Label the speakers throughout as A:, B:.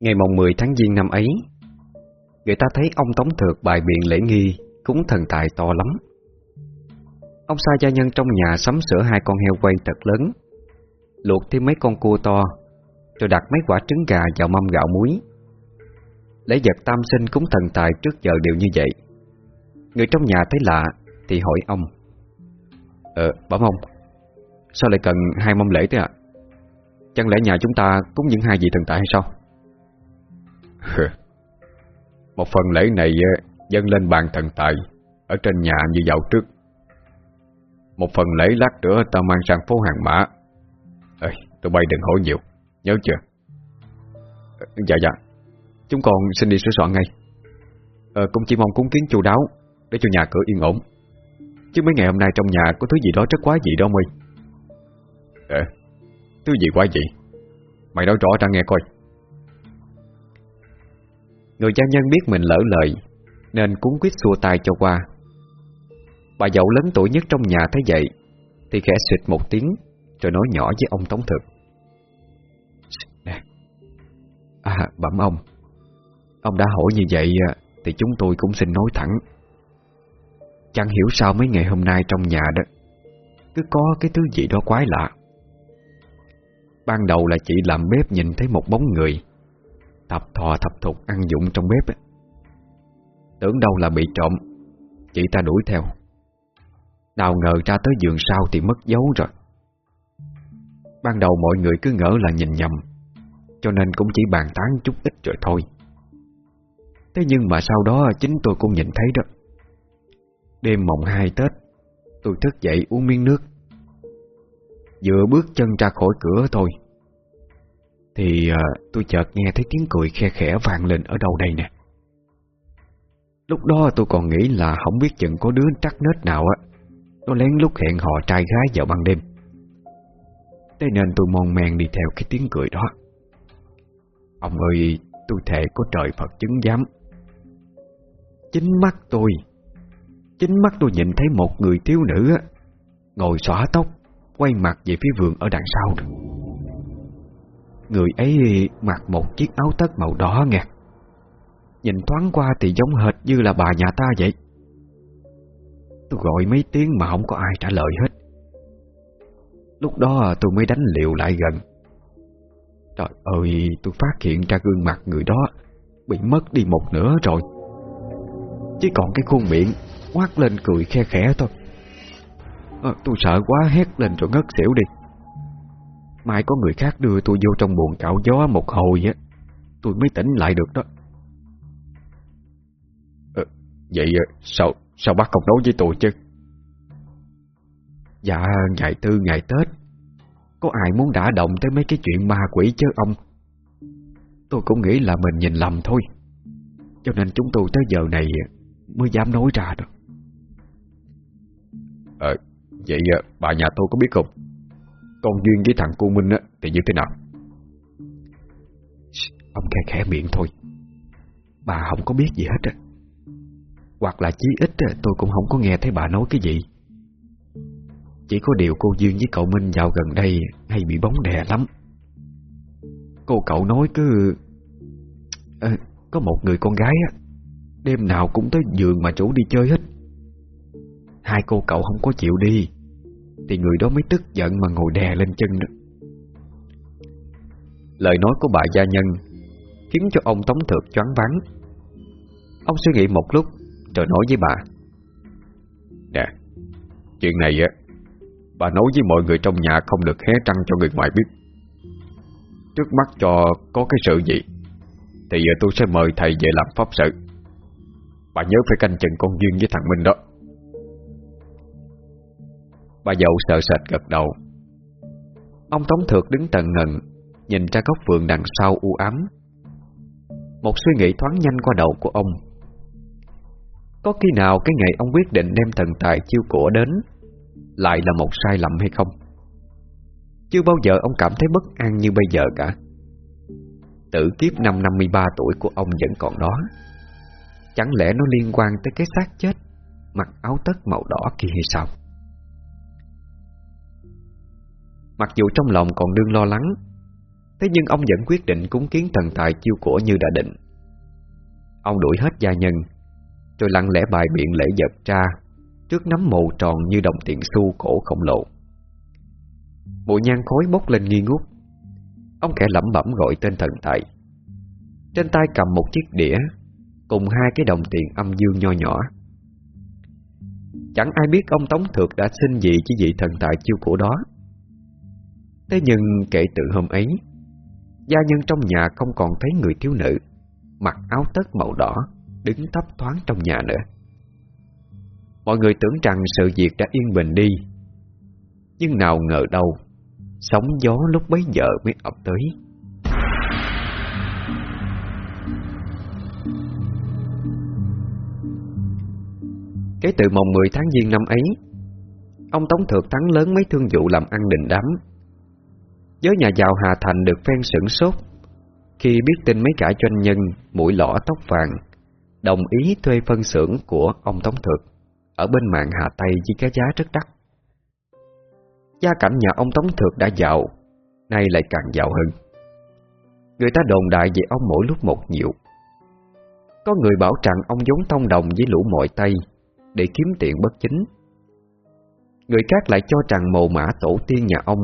A: Ngày mồng 10 tháng Giêng năm ấy Người ta thấy ông Tống Thược bài biện lễ nghi Cúng thần tài to lắm. Ông sai gia nhân trong nhà sắm sửa hai con heo quay thật lớn Luộc thêm mấy con cua to Rồi đặt mấy quả trứng gà vào mâm gạo muối. Lễ vật tam sinh cúng thần tài trước giờ đều như vậy. Người trong nhà thấy lạ Thì hỏi ông Ờ, bẩm ông Sao lại cần hai mâm lễ thế ạ? Chẳng lẽ nhà chúng ta cúng những hai vị thần tài hay sao?
B: Một phần lễ này ờ, dâng lên bàn thần tài Ở trên nhà như dạo trước. Một phần lễ lát nữa ta mang sang phố hàng mã. Ê, tụi bay đừng hỏi nhiều Nhớ chưa?
A: Dạ dạ. Chúng con xin đi sửa soạn ngay. Ờ, Cũng chỉ mong cúng kiến chu đáo Để cho nhà cửa yên ổn. Chứ mấy ngày hôm nay trong nhà có thứ gì đó rất quá dị đó mày
B: Ờ, thứ gì quá dị? Mày nói rõ ra nghe coi.
A: Người gia nhân biết mình lỡ lời, Nên cuốn quyết xua tay cho qua. Bà dậu lớn tuổi nhất trong nhà thấy vậy, Thì khẽ xịt một tiếng, Rồi nói nhỏ với ông Tống Thực. Nè. À bẩm ông. Ông đã hỏi như vậy à, Thì chúng tôi cũng xin nói thẳng. Chẳng hiểu sao mấy ngày hôm nay trong nhà đó, Cứ có cái thứ gì đó quái lạ. Ban đầu là chị làm bếp nhìn thấy một bóng người Thập thò thập thục ăn dụng trong bếp Tưởng đâu là bị trộm Chị ta đuổi theo. Nào ngờ ra tới giường sau thì mất dấu rồi. Ban đầu mọi người cứ ngỡ là nhìn nhầm, Cho nên cũng chỉ bàn tán chút ít rồi thôi. Thế nhưng mà sau đó chính tôi cũng nhìn thấy đó. Đêm mộng hai Tết, Tôi thức dậy uống miếng nước. Vừa bước chân ra khỏi cửa thôi thì à, tôi chợt nghe thấy tiếng cười khe khẽ vang lên ở đâu đây nè. Lúc đó tôi còn nghĩ là không biết chừng có đứa trắc nết nào á. Nó lén lút hẹn hò trai gái vào ban đêm. Thế nên tôi mon men đi theo cái tiếng cười đó. Ông ơi, tôi thề có trời Phật chứng giám. Chính mắt tôi Chính mắt tôi nhìn thấy một người thiếu nữ á, Ngồi xõa tóc Quay mặt về phía vườn ở đằng sau. Người ấy mặc một chiếc áo tất màu đỏ ngạt Nhìn thoáng qua thì giống hệt như là bà nhà ta vậy. Tôi gọi mấy tiếng mà không có ai trả lời hết. Lúc đó tôi mới đánh liều lại gần. Trời ơi tôi phát hiện ra gương mặt người đó Bị mất đi một nửa rồi. Chỉ còn cái khuôn miệng Quát lên cười khe khẽ thôi. À, Tôi sợ quá hét lên rồi ngất xỉu đi. Mai có người khác đưa tôi vô trong buồn cạo gió một hồi á. Tôi mới tỉnh lại được đó.
B: À, Vậy ờ, sao sao bác không nói với tôi chứ?
A: Dạ ngày tư ngày Tết. Có ai muốn đả động tới mấy cái chuyện ma quỷ chứ ông? Tôi cũng nghĩ là mình nhìn lầm thôi. Cho nên chúng tôi tới giờ này ờ, Mới dám nói ra được.
B: Ờ Vậy bà nhà tôi có biết không? Con duyên với thằng cô Minh á thì như thế nào?
A: Ông khẽ khẽ miệng thôi. Bà không có biết gì hết á, Hoặc là chí ít tôi cũng không có nghe thấy bà nói cái gì. Chỉ có điều cô Duyên với cậu Minh dạo gần đây Hay bị bóng đè lắm. Cô cậu nói cứ à, Có một người con gái á Đêm nào cũng tới giường mà chủ đi chơi hết. Hai cô cậu không có chịu đi. Thì người đó mới tức giận mà ngồi đè lên chân đó. Lời nói của bà gia nhân Khiến cho ông Tống Thược choáng váng. Ông suy nghĩ một lúc Rồi nói với bà,
B: Nè, Chuyện này á, Bà nói với mọi người trong nhà không được hé trăng cho người ngoài biết. Trước mắt cho có cái sự gì, Thì giờ tôi sẽ mời thầy về làm pháp sự. Bà nhớ phải canh chừng con Duyên với thằng Minh đó.
A: Bà dậu sợ sệt gật đầu. Ông Tống Thược đứng tận ngần, Nhìn ra góc vườn đằng sau u ám. Một suy nghĩ thoáng nhanh qua đầu của ông. Có khi nào cái ngày ông quyết định đem thần tài chiêu của đến Lại là một sai lầm hay không? Chưa bao giờ ông cảm thấy bất an như bây giờ cả. Tử kiếp năm 53 tuổi của ông vẫn còn đó. Chẳng lẽ nó liên quan tới cái xác chết, Mặc áo tất màu đỏ kia hay sao? Mặc dù trong lòng còn đương lo lắng, Thế nhưng ông vẫn quyết định cúng kiến thần tài chiêu của như đã định. Ông đuổi hết gia nhân, Rồi lặng lẽ bài biện lễ vật ra Trước nắm mộ tròn như đồng tiền xu cổ khổng lồ. Mùi nhang khói bốc lên nghi ngút. Ông kẻ lẩm bẩm gọi tên thần tài. Trên tay cầm một chiếc đĩa Cùng hai cái đồng tiền âm dương nho nhỏ. Chẳng ai biết ông Tống Thược đã xin gì chứ vị thần tài chiêu cổ đó. Thế nhưng kể từ hôm ấy, Gia nhân trong nhà không còn thấy người thiếu nữ, Mặc áo tất màu đỏ, Đứng thấp thoáng trong nhà nữa. Mọi người tưởng rằng sự việc đã yên bình đi, Nhưng nào ngờ đâu, Sóng gió lúc bấy giờ mới ập tới. Kể từ mồng 10 tháng Giêng năm ấy, Ông Tống Thược thắng lớn mấy thương vụ làm ăn đình đám. Giới nhà giàu Hà Thành được phen sửng sốt. Khi biết tin mấy cả doanh nhân mũi lõ tóc vàng, Đồng ý thuê phân xưởng của ông Tống Thược Ở bên mạng Hà Tây với cái giá rất đắt. Gia cảnh nhà ông Tống Thược đã giàu, Nay lại càng giàu hơn. Người ta đồn đại về ông mỗi lúc một nhiều. Có người bảo rằng ông giống thông đồng với lũ mọi Tây Để kiếm tiền bất chính. Người khác lại cho rằng mồ mã tổ tiên nhà ông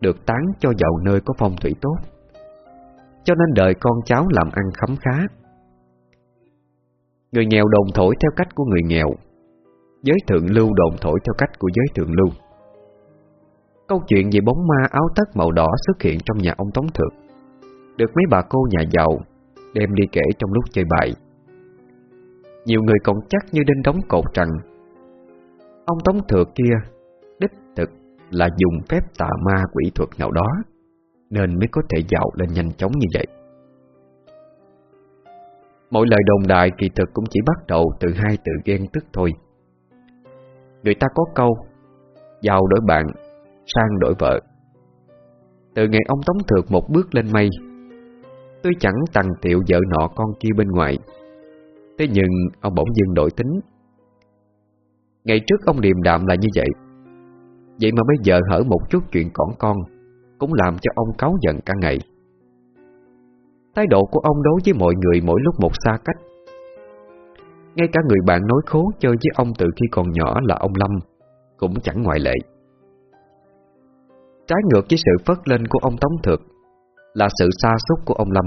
A: được tán cho giàu nơi có phong thủy tốt. Cho nên đợi con cháu làm ăn khấm khá. Người nghèo đồn thổi theo cách của người nghèo, Giới thượng lưu đồn thổi theo cách của giới thượng lưu. Câu chuyện về bóng ma áo tất màu đỏ xuất hiện trong nhà ông Tống Thượng Được mấy bà cô nhà giàu đem đi kể trong lúc chơi bài. Nhiều người còn chắc như đinh đóng cột rằng, Ông Tống Thượng kia là dùng phép tà ma quỷ thuật nào đó Nên mới có thể giàu lên nhanh chóng như vậy. Mọi lời đồn đại kỳ thực cũng chỉ bắt đầu từ hai từ ghen tức thôi. Người ta có câu Giàu đổi bạn, sang đổi vợ. Từ ngày ông Tống Thược một bước lên mây Tôi chẳng tằng tiệu vợ nọ con kia bên ngoài Thế nhưng ông bỗng dưng đổi tính. Ngày trước ông điềm đạm là như vậy. Vậy mà bây giờ hở một chút chuyện cỏn con, Cũng làm cho ông cáu giận cả ngày. Thái độ của ông đối với mọi người mỗi lúc một xa cách. Ngay cả người bạn nói khố chơi với ông từ khi còn nhỏ là ông Lâm, Cũng chẳng ngoại lệ. Trái ngược với sự phất lên của ông Tống Thực Là sự xa xúc của ông Lâm.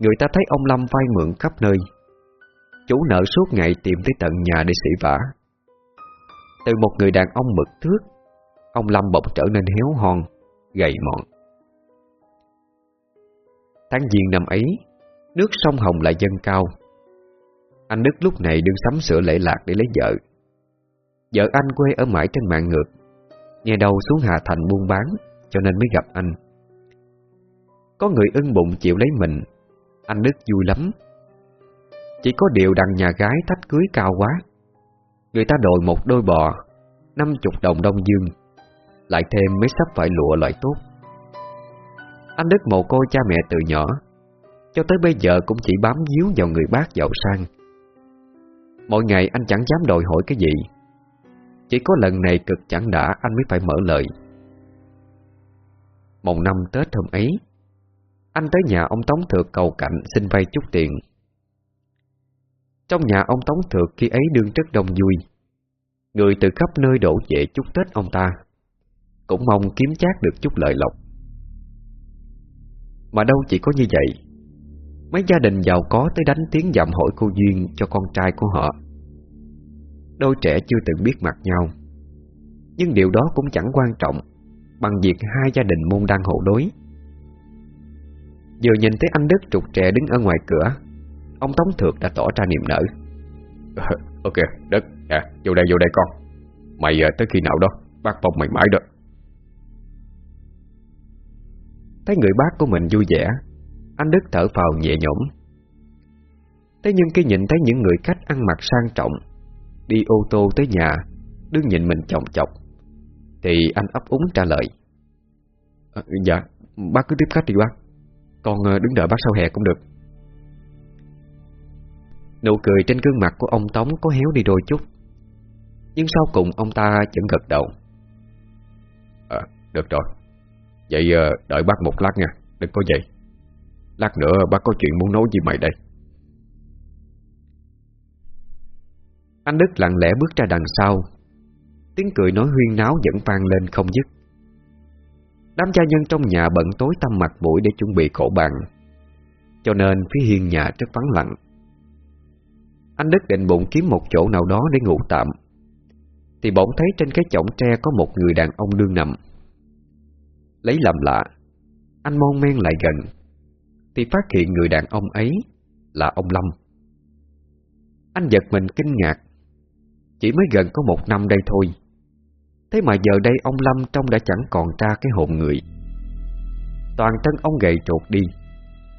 A: Người ta thấy ông Lâm vay mượn khắp nơi, Chủ nợ suốt ngày tìm tới tận nhà để xỉ vả từ một người đàn ông mực thước, Ông Lâm bỗng trở nên héo hon, Gầy mọn. Tháng giêng năm ấy, Nước sông Hồng lại dâng cao. Anh Đức lúc này đương sắm sửa lễ lạc để lấy vợ. Vợ anh quê ở mãi trên mạng ngược, Nghe đầu xuống Hà Thành buôn bán, Cho nên mới gặp anh. Có người ưng bụng chịu lấy mình, Anh Đức vui lắm. Chỉ có điều đằng nhà gái thách cưới cao quá Người ta đòi một đôi bò, năm chục đồng đông dương, Lại thêm mấy sắp phải lụa loại tốt. Anh Đức mồ côi cha mẹ từ nhỏ, Cho tới bây giờ cũng chỉ bám díu vào người bác giàu sang. Mỗi ngày anh chẳng dám đòi hỏi cái gì. Chỉ có lần này cực chẳng đã, anh mới phải mở lời. Mồng năm Tết hôm ấy, Anh tới nhà ông Tống Thược cầu cạnh xin vay chút tiền. Trong nhà ông Tống Thược khi ấy đương rất đông vui. Người từ khắp nơi đổ về chúc Tết ông ta. Cũng mong kiếm chát được chút lợi lộc. Mà đâu chỉ có như vậy. Mấy gia đình giàu có tới đánh tiếng dặm hỏi cô Duyên cho con trai của họ. Đôi trẻ chưa từng biết mặt nhau. Nhưng điều đó cũng chẳng quan trọng Bằng việc hai gia đình môn đang hộ đối. Vừa nhìn thấy anh Đức trục trẻ đứng ở ngoài cửa Ông Tống Thược đã tỏ ra niềm nở. Ok, Đức, à, vô đây vô đây con. Mày à, tới khi nào đó Bác phong mày mãi đó. Thấy người bác của mình vui vẻ Anh Đức thở phào nhẹ nhõm. Thế nhưng khi nhìn thấy những người khách ăn mặc sang trọng Đi ô tô tới nhà Đứng nhìn mình chồng chọc Thì anh ấp úng trả lời. À, Dạ, bác cứ tiếp khách đi bác. Con à, đứng đợi bác sau hè cũng được. Nụ cười trên gương mặt của ông Tống có héo đi đôi chút. Nhưng sau cùng ông ta vẫn gật đầu. À, Được rồi.
B: Vậy ờ, đợi bác một lát nha Đừng có vậy. Lát nữa bác có chuyện muốn nói với mày đây.
A: Anh Đức lặng lẽ bước ra đằng sau. Tiếng cười nói huyên náo vẫn vang lên không dứt. Đám gia nhân trong nhà bận tối tăm mặt mũi để chuẩn bị khổ bàn. Cho nên phía hiên nhà rất vắng lặng. Anh Đức định bụng kiếm một chỗ nào đó để ngủ tạm. Thì bỗng thấy trên cái chõng tre có một người đàn ông đương nằm. Lấy làm lạ, Anh mon men lại gần, Thì phát hiện người đàn ông ấy Là ông Lâm. Anh giật mình kinh ngạc, Chỉ mới gần có một năm đây thôi. Thế mà giờ đây ông Lâm trông đã chẳng còn ra cái hồn người. Toàn thân ông gầy trột đi,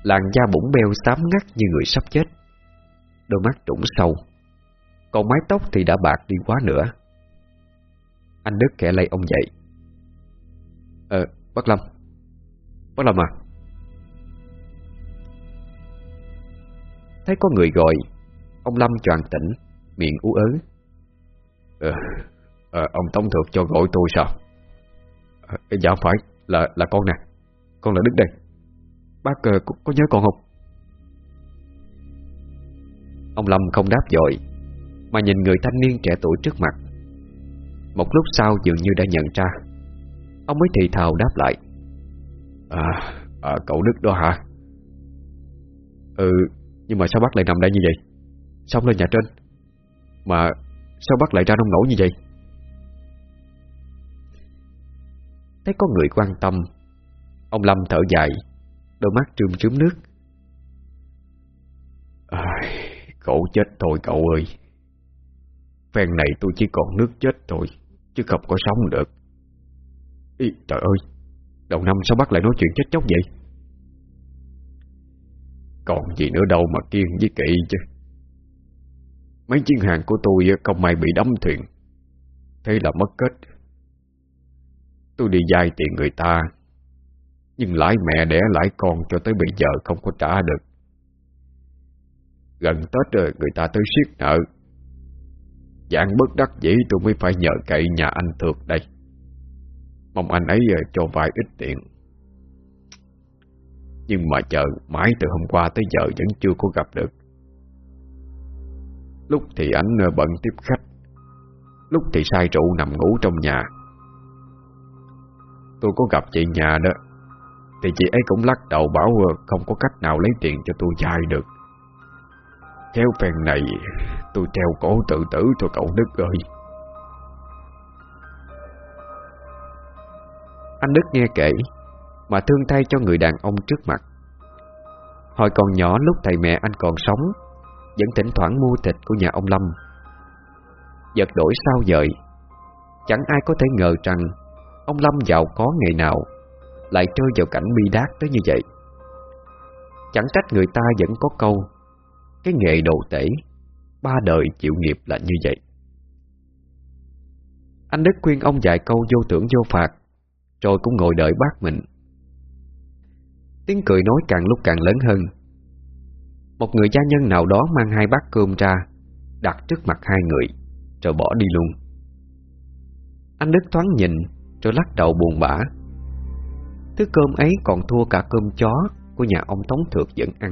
A: Làn da bụng beo xám ngắt như người sắp chết. Đôi mắt trũng sâu, Còn mái tóc thì đã bạc đi quá nữa. Anh Đức kẻ lay ông dậy. Ờ, Bác Lâm. Bác Lâm à. Thấy có người gọi Ông Lâm choàng tỉnh Miệng ú ớ.
B: Ờ, ờ, Ông Tống Thược cho gọi tôi sao?
A: Ờ, Dạ phải Là là con nè. Con là Đức đây. Bác uh, có, có nhớ con không? Ông Lâm không đáp dội Mà nhìn người thanh niên trẻ tuổi trước mặt một lúc sau dường như đã nhận ra. Ông mới thì thào đáp lại.
B: À, à cậu Đức đó hả?
A: Ừ Nhưng mà sao bác lại nằm đây như vậy? Xong lên nhà trên? Mà sao bác lại ra nông nổi như vậy? Thấy có người quan tâm Ông Lâm thở dài Đôi mắt trươm trướm nước.
B: À, Khổ chết thôi cậu ơi. Phen này tôi chỉ còn nước chết thôi. Chứ không có sống được.
A: Ý, Trời ơi Đầu năm sao bác lại nói chuyện chết chóc vậy?
B: Còn gì nữa đâu mà kiên với kỵ chứ. Mấy chuyên hàng của tôi không may bị đắm thuyền. Thế là mất kết. Tôi đi vay tiền người ta Nhưng lãi mẹ đẻ lãi con cho tới bây giờ không có trả được. Gần Tết rồi người ta tới siết nợ. Dạng bất đắc dĩ, tôi mới phải nhờ cậy nhà anh Thược đây. Mong anh ấy ờ, cho vài ít tiền. Nhưng mà chờ mãi từ hôm qua tới giờ vẫn chưa có gặp được. Lúc thì anh ờ, bận tiếp khách. Lúc thì say rượu nằm ngủ trong nhà. Tôi có gặp chị nhà đó. Thì chị ấy cũng lắc đầu bảo ờ, không có cách nào lấy tiền cho tôi dài được. Theo phèn này, tôi treo cổ tự tử cho cậu Đức ơi.
A: Anh Đức nghe kể, Mà thương thay cho người đàn ông trước mặt. Hồi còn nhỏ lúc thầy mẹ anh còn sống, Vẫn thỉnh thoảng mua thịt của nhà ông Lâm. Giật đổi sao dời, Chẳng ai có thể ngờ rằng Ông Lâm giàu có ngày nào Lại rơi vào cảnh bi đát tới như vậy. Chẳng trách người ta vẫn có câu cái nghề đồ tể, Ba đời chịu nghiệp là như vậy. Anh Đức khuyên ông dạy câu vô tưởng vô phạt, rồi cũng ngồi đợi bác mình. Tiếng cười nói càng lúc càng lớn hơn. Một người gia nhân nào đó mang hai bát cơm ra, Đặt trước mặt hai người, Rồi bỏ đi luôn. Anh Đức thoáng nhìn, Rồi lắc đầu buồn bã. Thứ cơm ấy còn thua cả cơm chó Của nhà ông Tống Thược vẫn ăn.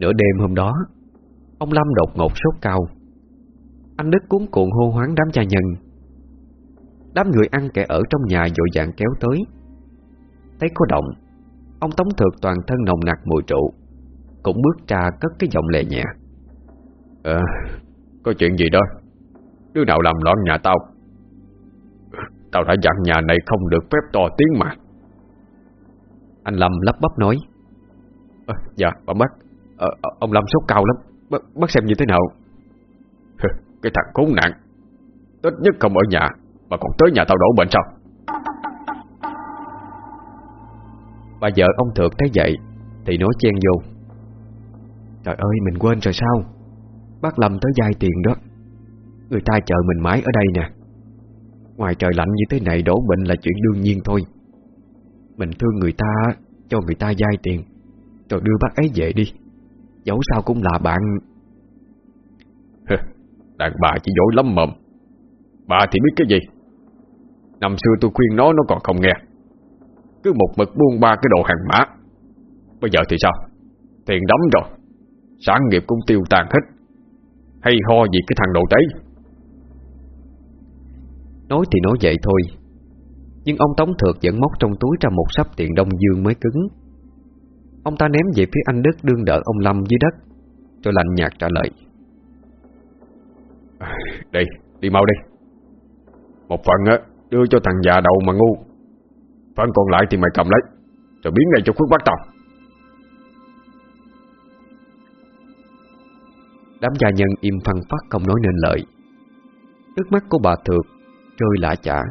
A: Nửa đêm hôm đó Ông Lâm đột ngột sốt cao. Anh Đức cuốn cuộn hô hoáng đám gia nhân. Đám người ăn kẻ ở trong nhà dội dạng kéo tới. Thấy có động Ông Tống Thược toàn thân nồng nặc mùi rượu Cũng bước ra cất cái giọng lệ nhẹ.
B: Ờ Có chuyện gì đó? Đứa nào làm loạn nhà tao? Tao đã dặn nhà này không được phép to tiếng mà.
A: Anh Lâm lắp bắp nói.
B: À, Dạ bà bác à, Ông Lâm sốt cao lắm. B bác xem như thế nào? Cái thằng khốn nạn. Ít nhất không ở nhà mà còn tới nhà tao đổ bệnh sao?
A: Bà vợ ông Thượng thấy vậy Thì nói chen vô. Trời ơi mình quên rồi sao? Bác Lâm tới dai tiền đó. Người ta chờ mình mãi ở đây nè. Ngoài trời lạnh như thế này đổ bệnh là chuyện đương nhiên thôi. Mình thương người ta Cho người ta dai tiền. Rồi đưa bác ấy về đi. Dẫu sao cũng là bạn.
B: Đàn bà chỉ dối lắm mồm. Bà thì biết cái gì? Năm xưa tôi khuyên nó nó còn không nghe. Cứ một mực buông ba cái đồ hàng mã. Bây giờ thì sao? Tiền đóng rồi. Sản nghiệp cũng tiêu tàn hết. Hay ho gì cái thằng đồ tế
A: Nói thì nói vậy thôi. Nhưng ông Tống Thược vẫn móc trong túi ra một sắp tiền đông dương mới cứng Ông ta ném về phía anh Đức đương đỡ ông Lâm dưới đất. Rồi lạnh nhạt trả lời.
B: Đi, đi mau đi. Một phần á đưa cho thằng già đầu mà ngu. Phần còn lại thì mày cầm lấy Rồi biến ngay cho khuất bắt tàu
A: Đám gia nhân im phăng phát không nói nên lời. Nước mắt của bà Thược rơi lạ chả.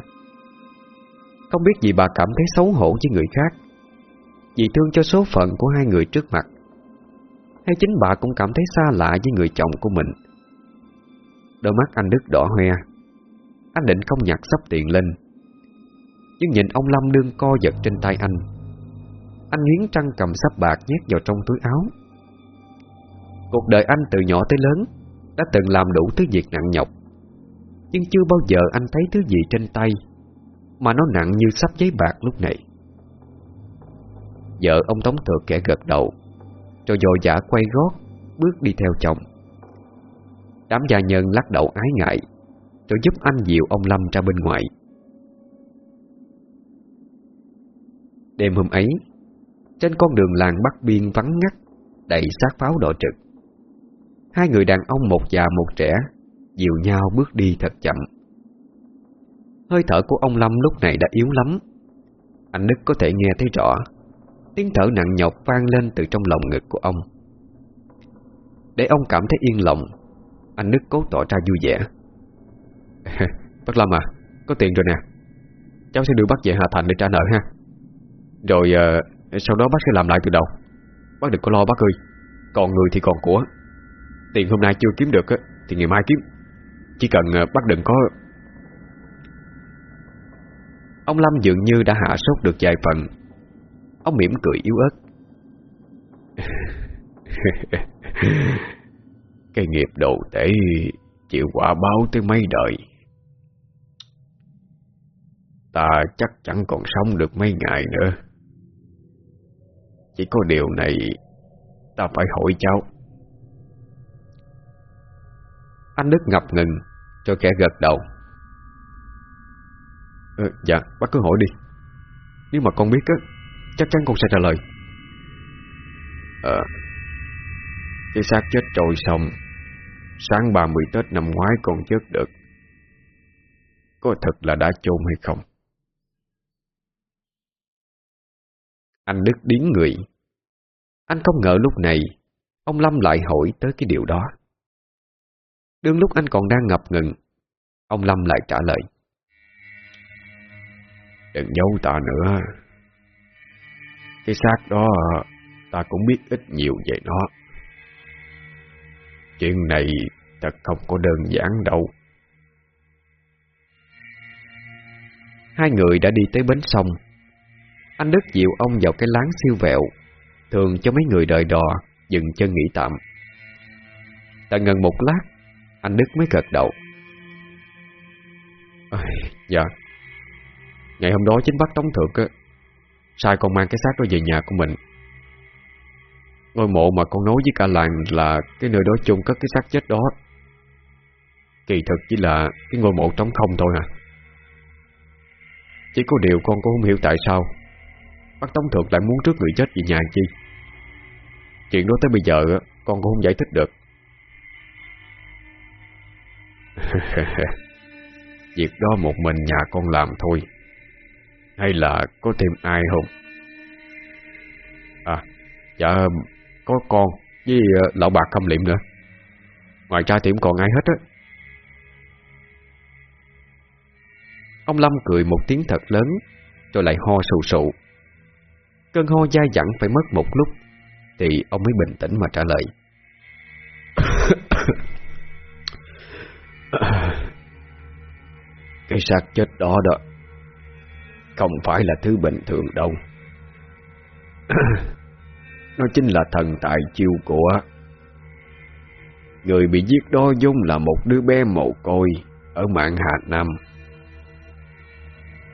A: Không biết gì bà cảm thấy xấu hổ với người khác vì thương cho số phận của hai người trước mặt. Hay chính bà cũng cảm thấy xa lạ với người chồng của mình. Đôi mắt anh Đức đỏ hoe. Anh định không nhặt sắp tiền lên. Nhưng nhìn ông Lâm đương co giật trên tay anh. Anh nghiến trăng cầm sắp bạc nhét vào trong túi áo. Cuộc đời anh từ nhỏ tới lớn Đã từng làm đủ thứ việc nặng nhọc. Nhưng chưa bao giờ anh thấy thứ gì trên tay Mà nó nặng như sắp giấy bạc lúc này. Vợ ông Tống Thừa kẻ gật đầu. Rồi dội dã quay gót, Bước đi theo chồng. Đám gia nhân lắc đầu ái ngại, Rồi giúp anh dịu ông Lâm ra bên ngoài. Đêm hôm ấy, Trên con đường làng Bắc Biên vắng ngắt, Đầy sát pháo đỏ trực. Hai người đàn ông một già một trẻ, Dìu nhau bước đi thật chậm. Hơi thở của ông Lâm lúc này đã yếu lắm. Anh Đức có thể nghe thấy rõ. Tiếng thở nặng nhọc vang lên từ trong lòng ngực của ông. Để ông cảm thấy yên lòng Anh Đức cố tỏ ra vui vẻ. Bác Lâm à Có tiền rồi nè. Cháu sẽ đưa bác về Hà Thành để trả nợ ha. Rồi uh, sau đó bác sẽ làm lại từ đầu. Bác đừng có lo bác ơi. Còn người thì còn của. Tiền hôm nay chưa kiếm được Thì ngày mai kiếm. Chỉ cần ờ, bác đừng có Ông Lâm dường như đã hạ sốt được vài phần. Ông mỉm cười yếu ớt.
B: Cái nghiệp đồ tể Chịu quả báo tới mấy đời. Ta chắc chẳng còn sống được mấy ngày nữa. Chỉ có điều này Ta phải hỏi cháu.
A: Anh Đức ngập ngừng Cho kẻ gật đầu.
B: Ừ, Dạ bác cứ hỏi đi. Nếu mà con biết á Chắc chắn con sẽ trả lời. Ờ Cái xác chết trôi xong, Sáng 30 Tết năm ngoái còn chết được, Có thật là đã chôn hay không?
A: Anh Đức điến người. Anh không ngờ lúc này, Ông Lâm lại hỏi tới cái điều đó. Đương lúc anh còn đang ngập ngừng, Ông Lâm lại trả lời.
B: Đừng giấu ta nữa. Cái xác đó Ta cũng biết ít nhiều về nó. Chuyện này thật không có đơn giản đâu.
A: Hai người đã đi tới bến sông. Anh Đức dịu ông vào cái láng siêu vẹo Thường cho mấy người đợi đò Dừng chân nghỉ tạm. Tại ngần một lát anh Đức mới gật đầu.
B: À, Dạ Ngày hôm đó chính bác Tống Thượng Sai con mang cái xác đó về nhà của mình. Ngôi mộ mà con nói với cả làng là Cái nơi đó chôn cất cái xác chết đó. Kỳ thực chỉ là Cái ngôi mộ trống không thôi à Chỉ có điều con cũng không hiểu tại sao Bác Tống Thượng lại muốn trước người chết về nhà chi? Chuyện đó tới bây giờ Con cũng không giải thích được. Việc đó một mình nhà con làm thôi. Hay là có thêm ai không? À Dạ Có con với ờ, lão bạc khâm liệm nữa. Ngoài ra thì không còn ai hết á.
A: Ông Lâm cười một tiếng thật lớn, Rồi lại ho sù sụ. Cơn ho dai dẳng phải mất một lúc, Thì ông mới bình tĩnh mà trả lời.
B: Cái xác chết đó đó. Không phải là thứ bình thường đâu. Nó chính là thần tài chiêu của Người bị giết đó vốn là một đứa bé mồ côi Ở mạng Hà Nam.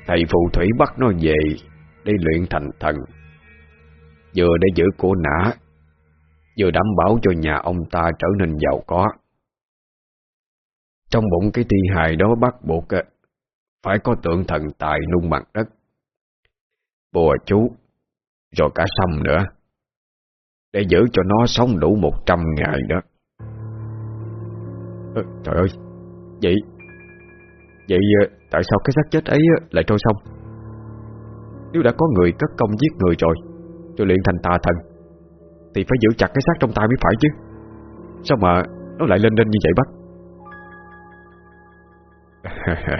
B: Thầy phù thủy bắt nó về Để luyện thành thần, Vừa để giữ cổ nã, Vừa đảm bảo cho nhà ông ta trở nên giàu có. Trong bụng cái thi hài đó bắt buộc phải có tượng thần tài nung bằng đất. Bùa chú Rồi cả sông nữa. Để giữ cho nó sống đủ một trăm ngày đó. À, Trời ơi Vậy Vậy ờ, tại sao cái xác chết ấy ờ, lại trôi sông? Nếu đã có người cất công giết người rồi Rồi luyện thành tà thần Thì phải giữ chặt cái xác trong tay mới phải chứ. Sao mà nó lại lên lên như vậy bác?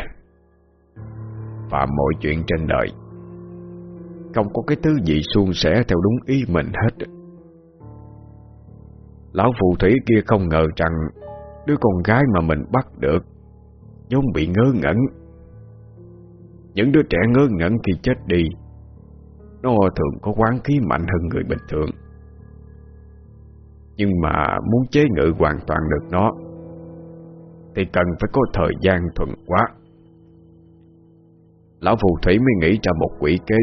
B: Phạm mọi chuyện trên đời Không có cái thứ gì suôn sẻ theo đúng ý mình hết Lão phù thủy kia không ngờ rằng Đứa con gái mà mình bắt được vốn bị ngơ ngẩn. Những đứa trẻ ngơ ngẩn khi chết đi, nó thường có quán khí mạnh hơn người bình thường. Nhưng mà muốn chế ngự hoàn toàn được nó, thì cần phải có thời gian thuận quá. Lão phù thủy mới nghĩ ra một quỷ kế.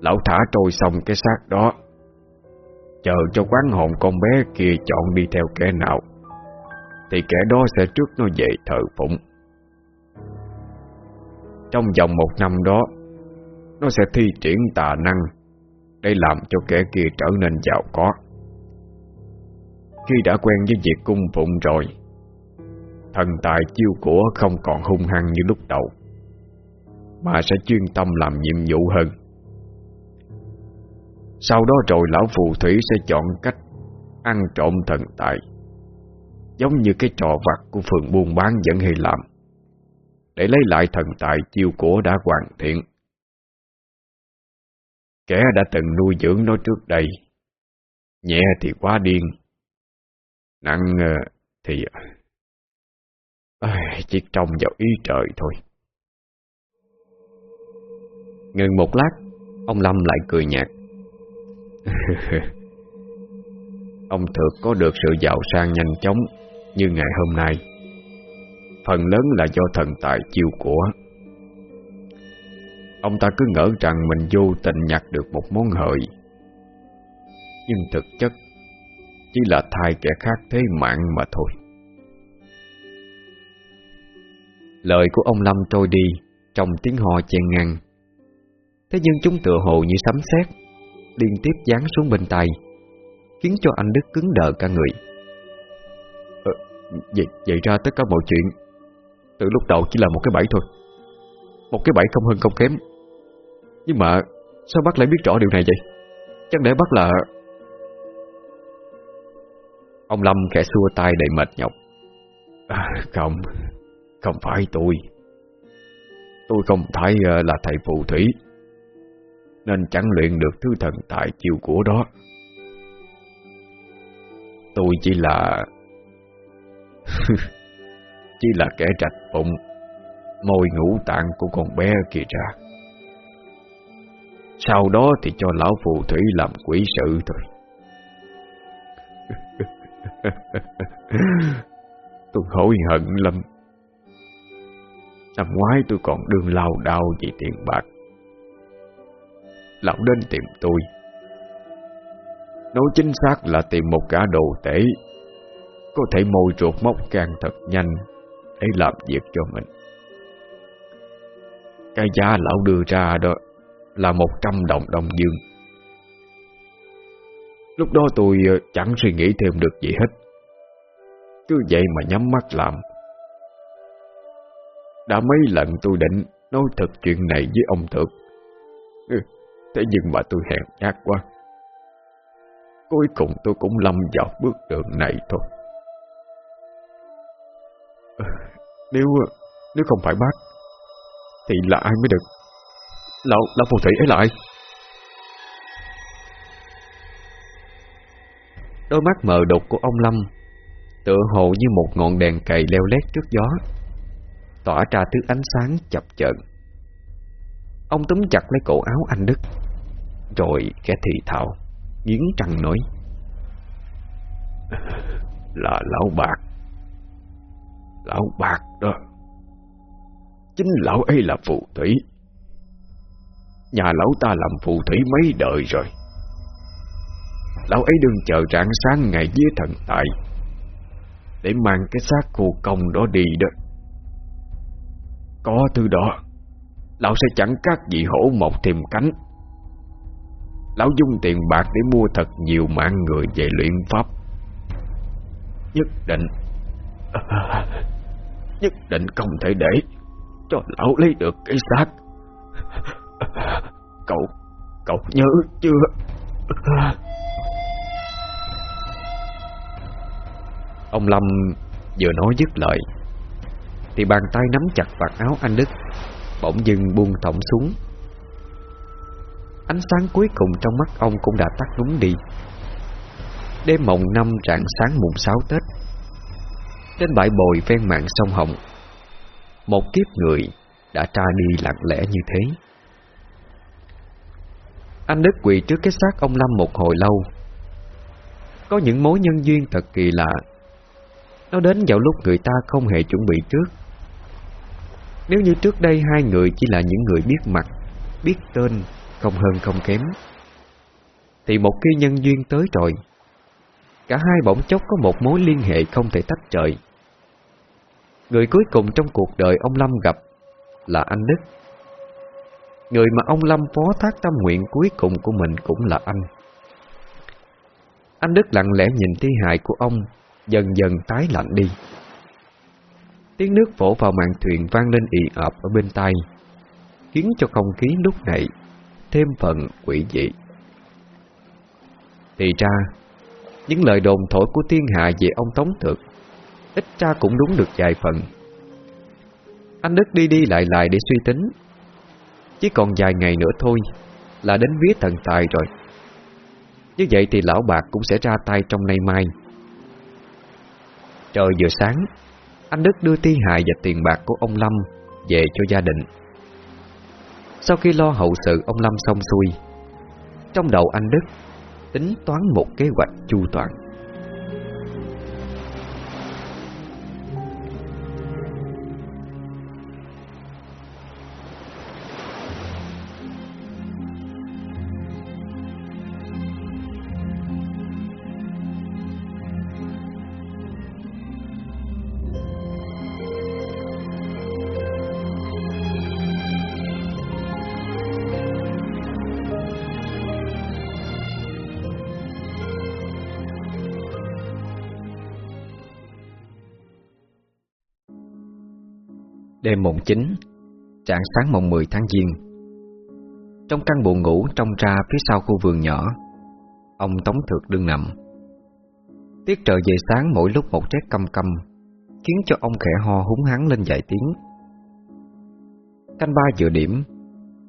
B: Lão thả trôi xong cái xác đó, chờ cho quán hồn con bé kia chọn đi theo kẻ nào thì kẻ đó sẽ trước nó về thờ phụng. Trong vòng một năm đó Nó sẽ thi triển tà năng Để làm cho kẻ kia trở nên giàu có. Khi đã quen với việc cung phụng rồi Thần tài chiêu của không còn hung hăng như lúc đầu. Mà sẽ chuyên tâm làm nhiệm vụ hơn. Sau đó rồi lão phù thủy sẽ chọn cách Ăn trộm thần tài Giống như cái trò vặt của phường buôn bán vẫn hay làm Để lấy lại thần tài chiêu của đã hoàn thiện. Kẻ đã từng nuôi dưỡng nó trước đây Nhẹ thì quá điên Nặng ờ, thì à, Chỉ trông vào ý trời thôi. Ngừng một lát, Ông Lâm lại cười nhạt. Ông Thược có được sự giàu sang nhanh chóng như ngày hôm nay. Phần lớn là do thần tài chiêu của. Ông ta cứ ngỡ rằng mình vô tình nhặt được một món hời. Nhưng thực chất, Chỉ là thay kẻ khác thế mạng mà thôi. Lời của ông Lâm trôi đi Trong tiếng ho chen ngang. Thế nhưng chúng tựa hồ như sấm sét Liên tiếp giáng xuống bên tay Khiến cho anh Đức cứng đờ cả người. Ờ, vậy, vậy ra tất cả mọi chuyện Từ lúc đầu chỉ là một cái bẫy thôi. Một cái bẫy không hơn không kém. Nhưng mà Sao bác lại biết rõ điều này vậy? Chẳng lẽ bác là Ông Lâm khẽ xua tay đầy mệt nhọc. À, Không Không phải tôi. Tôi không phải à, là thầy phù thủy. Nên chẳng luyện được thứ thần tài chiêu của đó. Tôi chỉ là Chỉ là kẻ trạch bụng Môi ngũ tạng của con bé kia ra. Sau đó thì cho lão phù thủy làm quỷ sự thôi. Tôi hối hận lắm. Năm ngoái tôi còn đương lao đau vì tiền bạc. Lão đến tìm tôi. Nói chính xác là tìm một gã đồ tể. Có thể môi ruột móc càng thật nhanh, Để làm việc cho mình. Cái giá lão đưa ra đó Là một trăm đồng đồng dương. Lúc đó tôi ờ, chẳng suy nghĩ thêm được gì hết. Cứ vậy mà nhắm mắt làm. Đã mấy lần tôi định nói thật chuyện này với ông Thực ừ, Thế nhưng mà tôi hẹn nhát quá. Cuối cùng tôi cũng lâm vào bước đường này thôi. Ờ, nếu nếu không phải bác Thì là ai mới được? Lão, lão phù thủy ấy là ai?
A: Đôi mắt mờ đục của ông Lâm Tựa hồ như một ngọn đèn cày leo lét trước gió Tỏa ra thứ ánh sáng chập chờn. Ông túm chặt lấy cổ áo anh Đức. Rồi kẻ thị thạo Nghiến trăng nói.
B: Là lão bạc. Lão bạc đó. Chính lão ấy là phù thủy. Nhà lão ta làm phù thủy mấy đời rồi. Lão ấy đừng chờ rạng sáng ngày dưới thần tại, Để mang cái xác cô công đó đi đó. Có thứ đó, Lão sẽ chẳng các vị hổ mọc thêm cánh. Lão dung tiền bạc để mua thật nhiều mạng người về luyện pháp. Nhất định Nhất định không thể để Cho lão lấy được cái xác. Cậu Cậu nhớ chưa?
A: Ông Lâm vừa nói dứt lời, Thì bàn tay nắm chặt vạt áo anh Đức, Bỗng dưng buông thõng xuống. Ánh sáng cuối cùng trong mắt ông cũng đã tắt đúng đi. Đêm mộng năm rạng sáng mùng sáu Tết, Trên bãi bồi ven mạng sông Hồng, Một kiếp người đã tra đi lặng lẽ như thế. Anh Đức quỳ trước cái xác ông Lâm một hồi lâu. Có những mối nhân duyên thật kỳ lạ. Nó đến vào lúc người ta không hề chuẩn bị trước. Nếu như trước đây hai người chỉ là những người biết mặt, Biết tên không hơn không kém. Thì một khi nhân duyên tới rồi, Cả hai bỗng chốc có một mối liên hệ không thể tách rời. Người cuối cùng trong cuộc đời ông Lâm gặp Là anh Đức. Người mà ông Lâm phó thác tâm nguyện cuối cùng của mình cũng là anh. Anh Đức lặng lẽ nhìn thi hại của ông, Dần dần tái lạnh đi. Tiếng nước vỗ vào màn thuyền vang lên ị ợp ở bên tai, Khiến cho không khí lúc này Thêm phần quỷ dị. Thì ra, Những lời đồn thổi của thiên hạ về ông Tống Thực Ít ra cũng đúng được vài phần. Anh Đức đi đi lại lại để suy tính. Chỉ còn vài ngày nữa thôi Là đến vía thần tài rồi. Như vậy thì lão bạc cũng sẽ ra tay trong nay mai. Trời vừa sáng, Anh Đức đưa thi hại và tiền bạc của ông Lâm Về cho gia đình. Sau khi lo hậu sự, ông Lâm xong xuôi. Trong đầu anh Đức, Tính toán một kế hoạch chu toàn. Đêm mùng 9 Trạng sáng mùng 10 tháng Giêng. Trong căn buồng ngủ trong ra phía sau khu vườn nhỏ, Ông Tống Thược đương nằm. Tiết trời về sáng mỗi lúc một rét căm căm, Khiến cho ông khẽ ho húng hắn lên vài tiếng. Canh ba giờ điểm,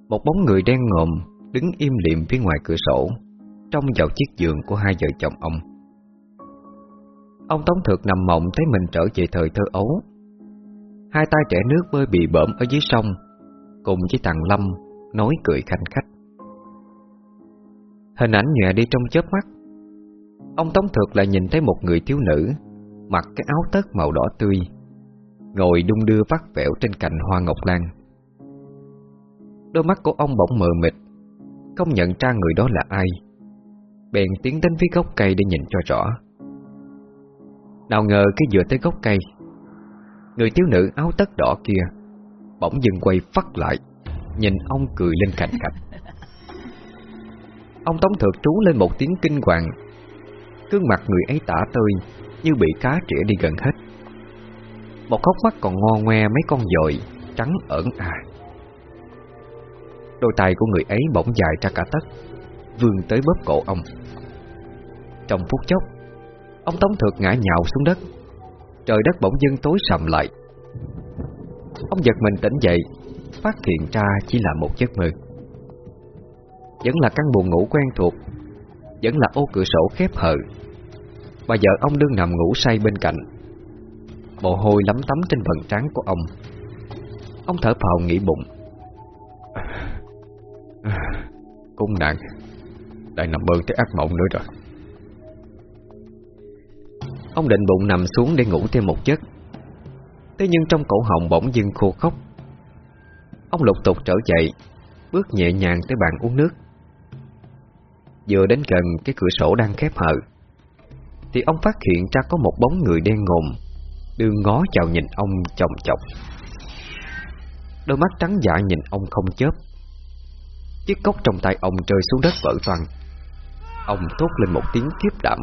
A: Một bóng người đen ngòm Đứng im liệm phía ngoài cửa sổ Trong vào chiếc giường của hai vợ chồng ông. Ông Tống Thược nằm mộng thấy mình trở về thời thơ ấu Hai tay trẻ nước bơi bị bỡm ở dưới sông, Cùng với thằng Lâm Nói cười khanh khách. Hình ảnh nhòe đi trong chớp mắt. Ông Tống Thược lại nhìn thấy một người thiếu nữ, Mặc cái áo tất màu đỏ tươi, Ngồi đung đưa vắt vẻo trên cành hoa ngọc lan. Đôi mắt của ông bỗng mờ mịt, Không nhận ra người đó là ai. Bèn tiến đến phía gốc cây để nhìn cho rõ. Nào ngờ cái vừa tới gốc cây Người thiếu nữ áo tất đỏ kia Bỗng dừng quay phát lại, Nhìn ông cười lên cạnh cạnh Ông Tống Thược trú lên một tiếng kinh hoàng. Cương mặt người ấy tả tơi Như bị cá trĩa đi gần hết. Một hốc mắt còn ngo ngoe mấy con dồi Trắng ẩn à. Đôi tay của người ấy bỗng dài ra cả tất Vươn tới bóp cổ ông. Trong phút chốc, Ông Tống Thược ngã nhào xuống đất. Trời đất bỗng dưng tối sầm lại. Ông giật mình tỉnh dậy, Phát hiện ra chỉ là một giấc mơ. Vẫn là căn buồn ngủ quen thuộc, Vẫn là ô cửa sổ khép hờ. Bà vợ ông đương nằm ngủ say bên cạnh. Mồ hôi lấm tấm trên phần trán của ông. Ông thở phào nghĩ bụng. Cung nạn Lại nằm mơ tới ác mộng nữa rồi. Ông định bụng nằm xuống để ngủ thêm một giấc. Thế nhưng trong cổ họng bỗng dưng khô khóc. Ông lục tục trở dậy, Bước nhẹ nhàng tới bàn uống nước. Vừa đến gần, cái cửa sổ đang khép hờ. Thì ông phát hiện ra có một bóng người đen ngồm Đưa ngó chào nhìn ông chồng chọc. Đôi mắt trắng dạ nhìn ông không chớp. Chiếc cốc trong tay ông rơi xuống đất vỡ toang. Ông thốt lên một tiếng kiếp đảm.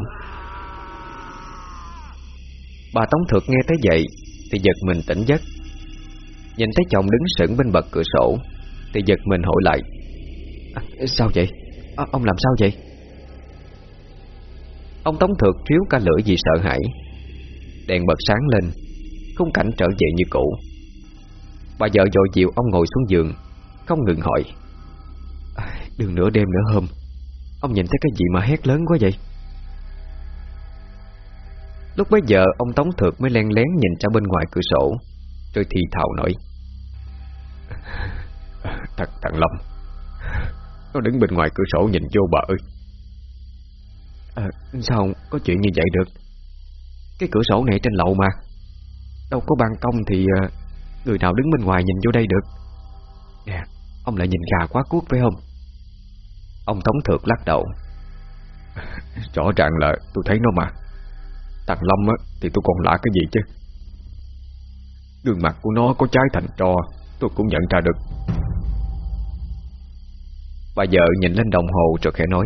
A: Bà Tống Thược nghe thấy vậy Thì giật mình tỉnh giấc Nhìn thấy chồng đứng sững bên bậc cửa sổ Thì giật mình hỏi lại à, Sao vậy? À, ông làm sao vậy? Ông Tống Thược thiếu cả lửa vì sợ hãi Đèn bật sáng lên Khung cảnh trở về như cũ Bà vợ dội dịu ông ngồi xuống giường Không ngừng hỏi à, Đừng nửa đêm nữa hôm Ông nhìn thấy cái gì mà hét lớn quá vậy Lúc bấy giờ ông Tống Thược mới len lén nhìn ra bên ngoài cửa sổ. Rồi thì thào nói. Thật thằng Lâm. Nó đứng bên ngoài cửa sổ nhìn vô bà ơi. À, Sao không có chuyện như vậy được? Cái cửa sổ này trên lầu mà. Đâu có ban công thì à, Người nào đứng bên ngoài nhìn vô đây được. Nè Ông lại nhìn gà quá cuốc phải không? Ông Tống Thược lắc đầu. Rõ ràng là tôi thấy nó mà Thằng Lâm á, thì tôi còn lạ cái gì chứ? Gương mặt của nó có trái thành trò Tôi cũng nhận ra được. Bà vợ nhìn lên đồng hồ rồi khẽ nói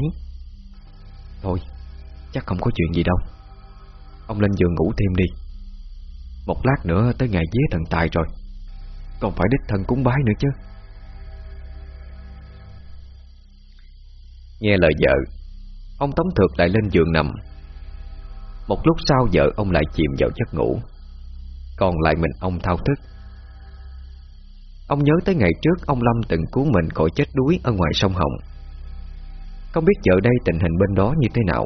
A: Thôi Chắc không có chuyện gì đâu. Ông lên giường ngủ thêm đi. Một lát nữa tới ngày vía thần tài rồi. Còn phải đích thân cúng bái nữa chứ. Nghe lời vợ Ông Tống Thược lại lên giường nằm. Một lúc sau vợ ông lại chìm vào giấc ngủ. Còn lại mình ông thao thức. Ông nhớ tới ngày trước ông Lâm từng cứu mình khỏi chết đuối ở ngoài sông Hồng. Không biết giờ đây tình hình bên đó như thế nào.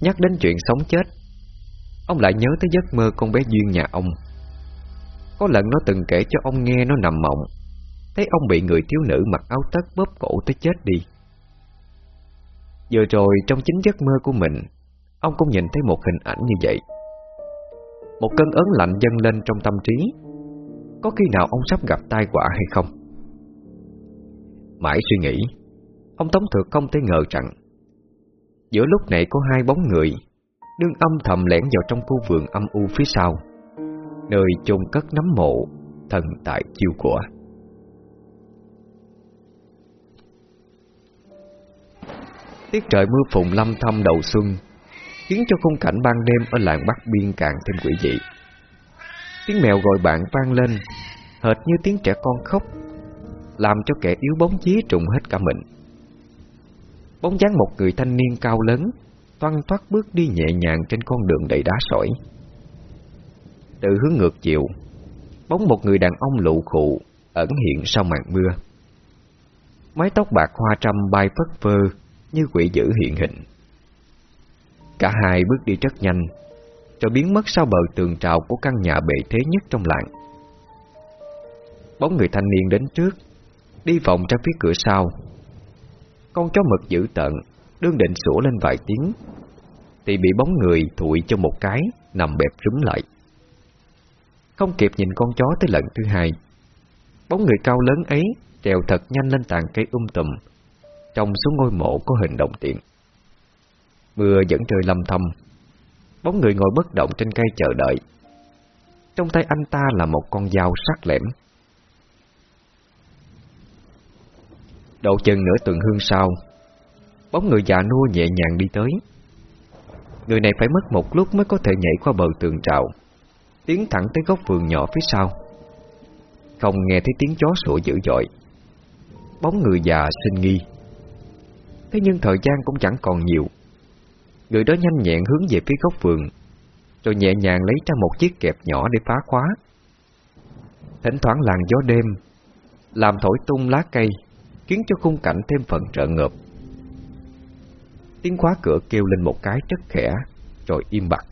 A: Nhắc đến chuyện sống chết, Ông lại nhớ tới giấc mơ con bé Duyên nhà ông. Có lần nó từng kể cho ông nghe nó nằm mộng, Thấy ông bị người thiếu nữ mặc áo tất bóp cổ tới chết đi. Vừa rồi trong chính giấc mơ của mình Ông cũng nhìn thấy một hình ảnh như vậy. Một cơn ớn lạnh dâng lên trong tâm trí. Có khi nào ông sắp gặp tai họa hay không? Mãi suy nghĩ, Ông Tống Thược không thể ngờ rằng, Giữa lúc này có hai bóng người Đương âm thầm lẻn vào trong khu vườn âm u phía sau, Nơi chôn cất nắm mộ Thần tại chiêu của. Tiết trời mưa phùn lâm thâm đầu xuân Khiến cho khung cảnh ban đêm ở làng Bắc Biên càng thêm quỷ dị. Tiếng mèo gọi bạn vang lên, Hệt như tiếng trẻ con khóc, Làm cho kẻ yếu bóng chí trùng hết cả mình. Bóng dáng một người thanh niên cao lớn, Toan thoát bước đi nhẹ nhàng trên con đường đầy đá sỏi. Từ hướng ngược chiều, Bóng một người đàn ông lụ khụ Ẩn hiện sau màn mưa. Mái tóc bạc hoa trăm bay phất phơ Như quỷ dữ hiện hình. Cả hai bước đi rất nhanh Rồi biến mất sau bờ tường trào Của căn nhà bệ thế nhất trong làng. Bóng người thanh niên đến trước, Đi vòng ra phía cửa sau. Con chó mực dữ tận Đương định sủa lên vài tiếng, Thì bị bóng người thụi cho một cái, Nằm bẹp rúm lại. Không kịp nhìn con chó tới lần thứ hai, Bóng người cao lớn ấy Trèo thật nhanh lên tàn cây um tùm, Trông xuống ngôi mộ có hình đồng tiền. Mưa vẫn trời lâm thầm. Bóng người ngồi bất động trên cây chờ đợi. Trong tay anh ta là một con dao sắc lẻm. Độ chừng nửa tuần hương sau Bóng người già nua nhẹ nhàng đi tới. Người này phải mất một lúc mới có thể nhảy qua bờ tường trào. Tiến thẳng tới góc vườn nhỏ phía sau. Không nghe thấy tiếng chó sủa dữ dội. Bóng người già sinh nghi. Thế nhưng thời gian cũng chẳng còn nhiều. Người đó nhanh nhẹn hướng về phía góc vườn, Rồi nhẹ nhàng lấy ra một chiếc kẹp nhỏ để phá khóa. Thỉnh thoảng làn gió đêm Làm thổi tung lá cây, Khiến cho khung cảnh thêm phần trợ ngợp. Tiếng khóa cửa kêu lên một cái rất khẽ, Rồi im bặt.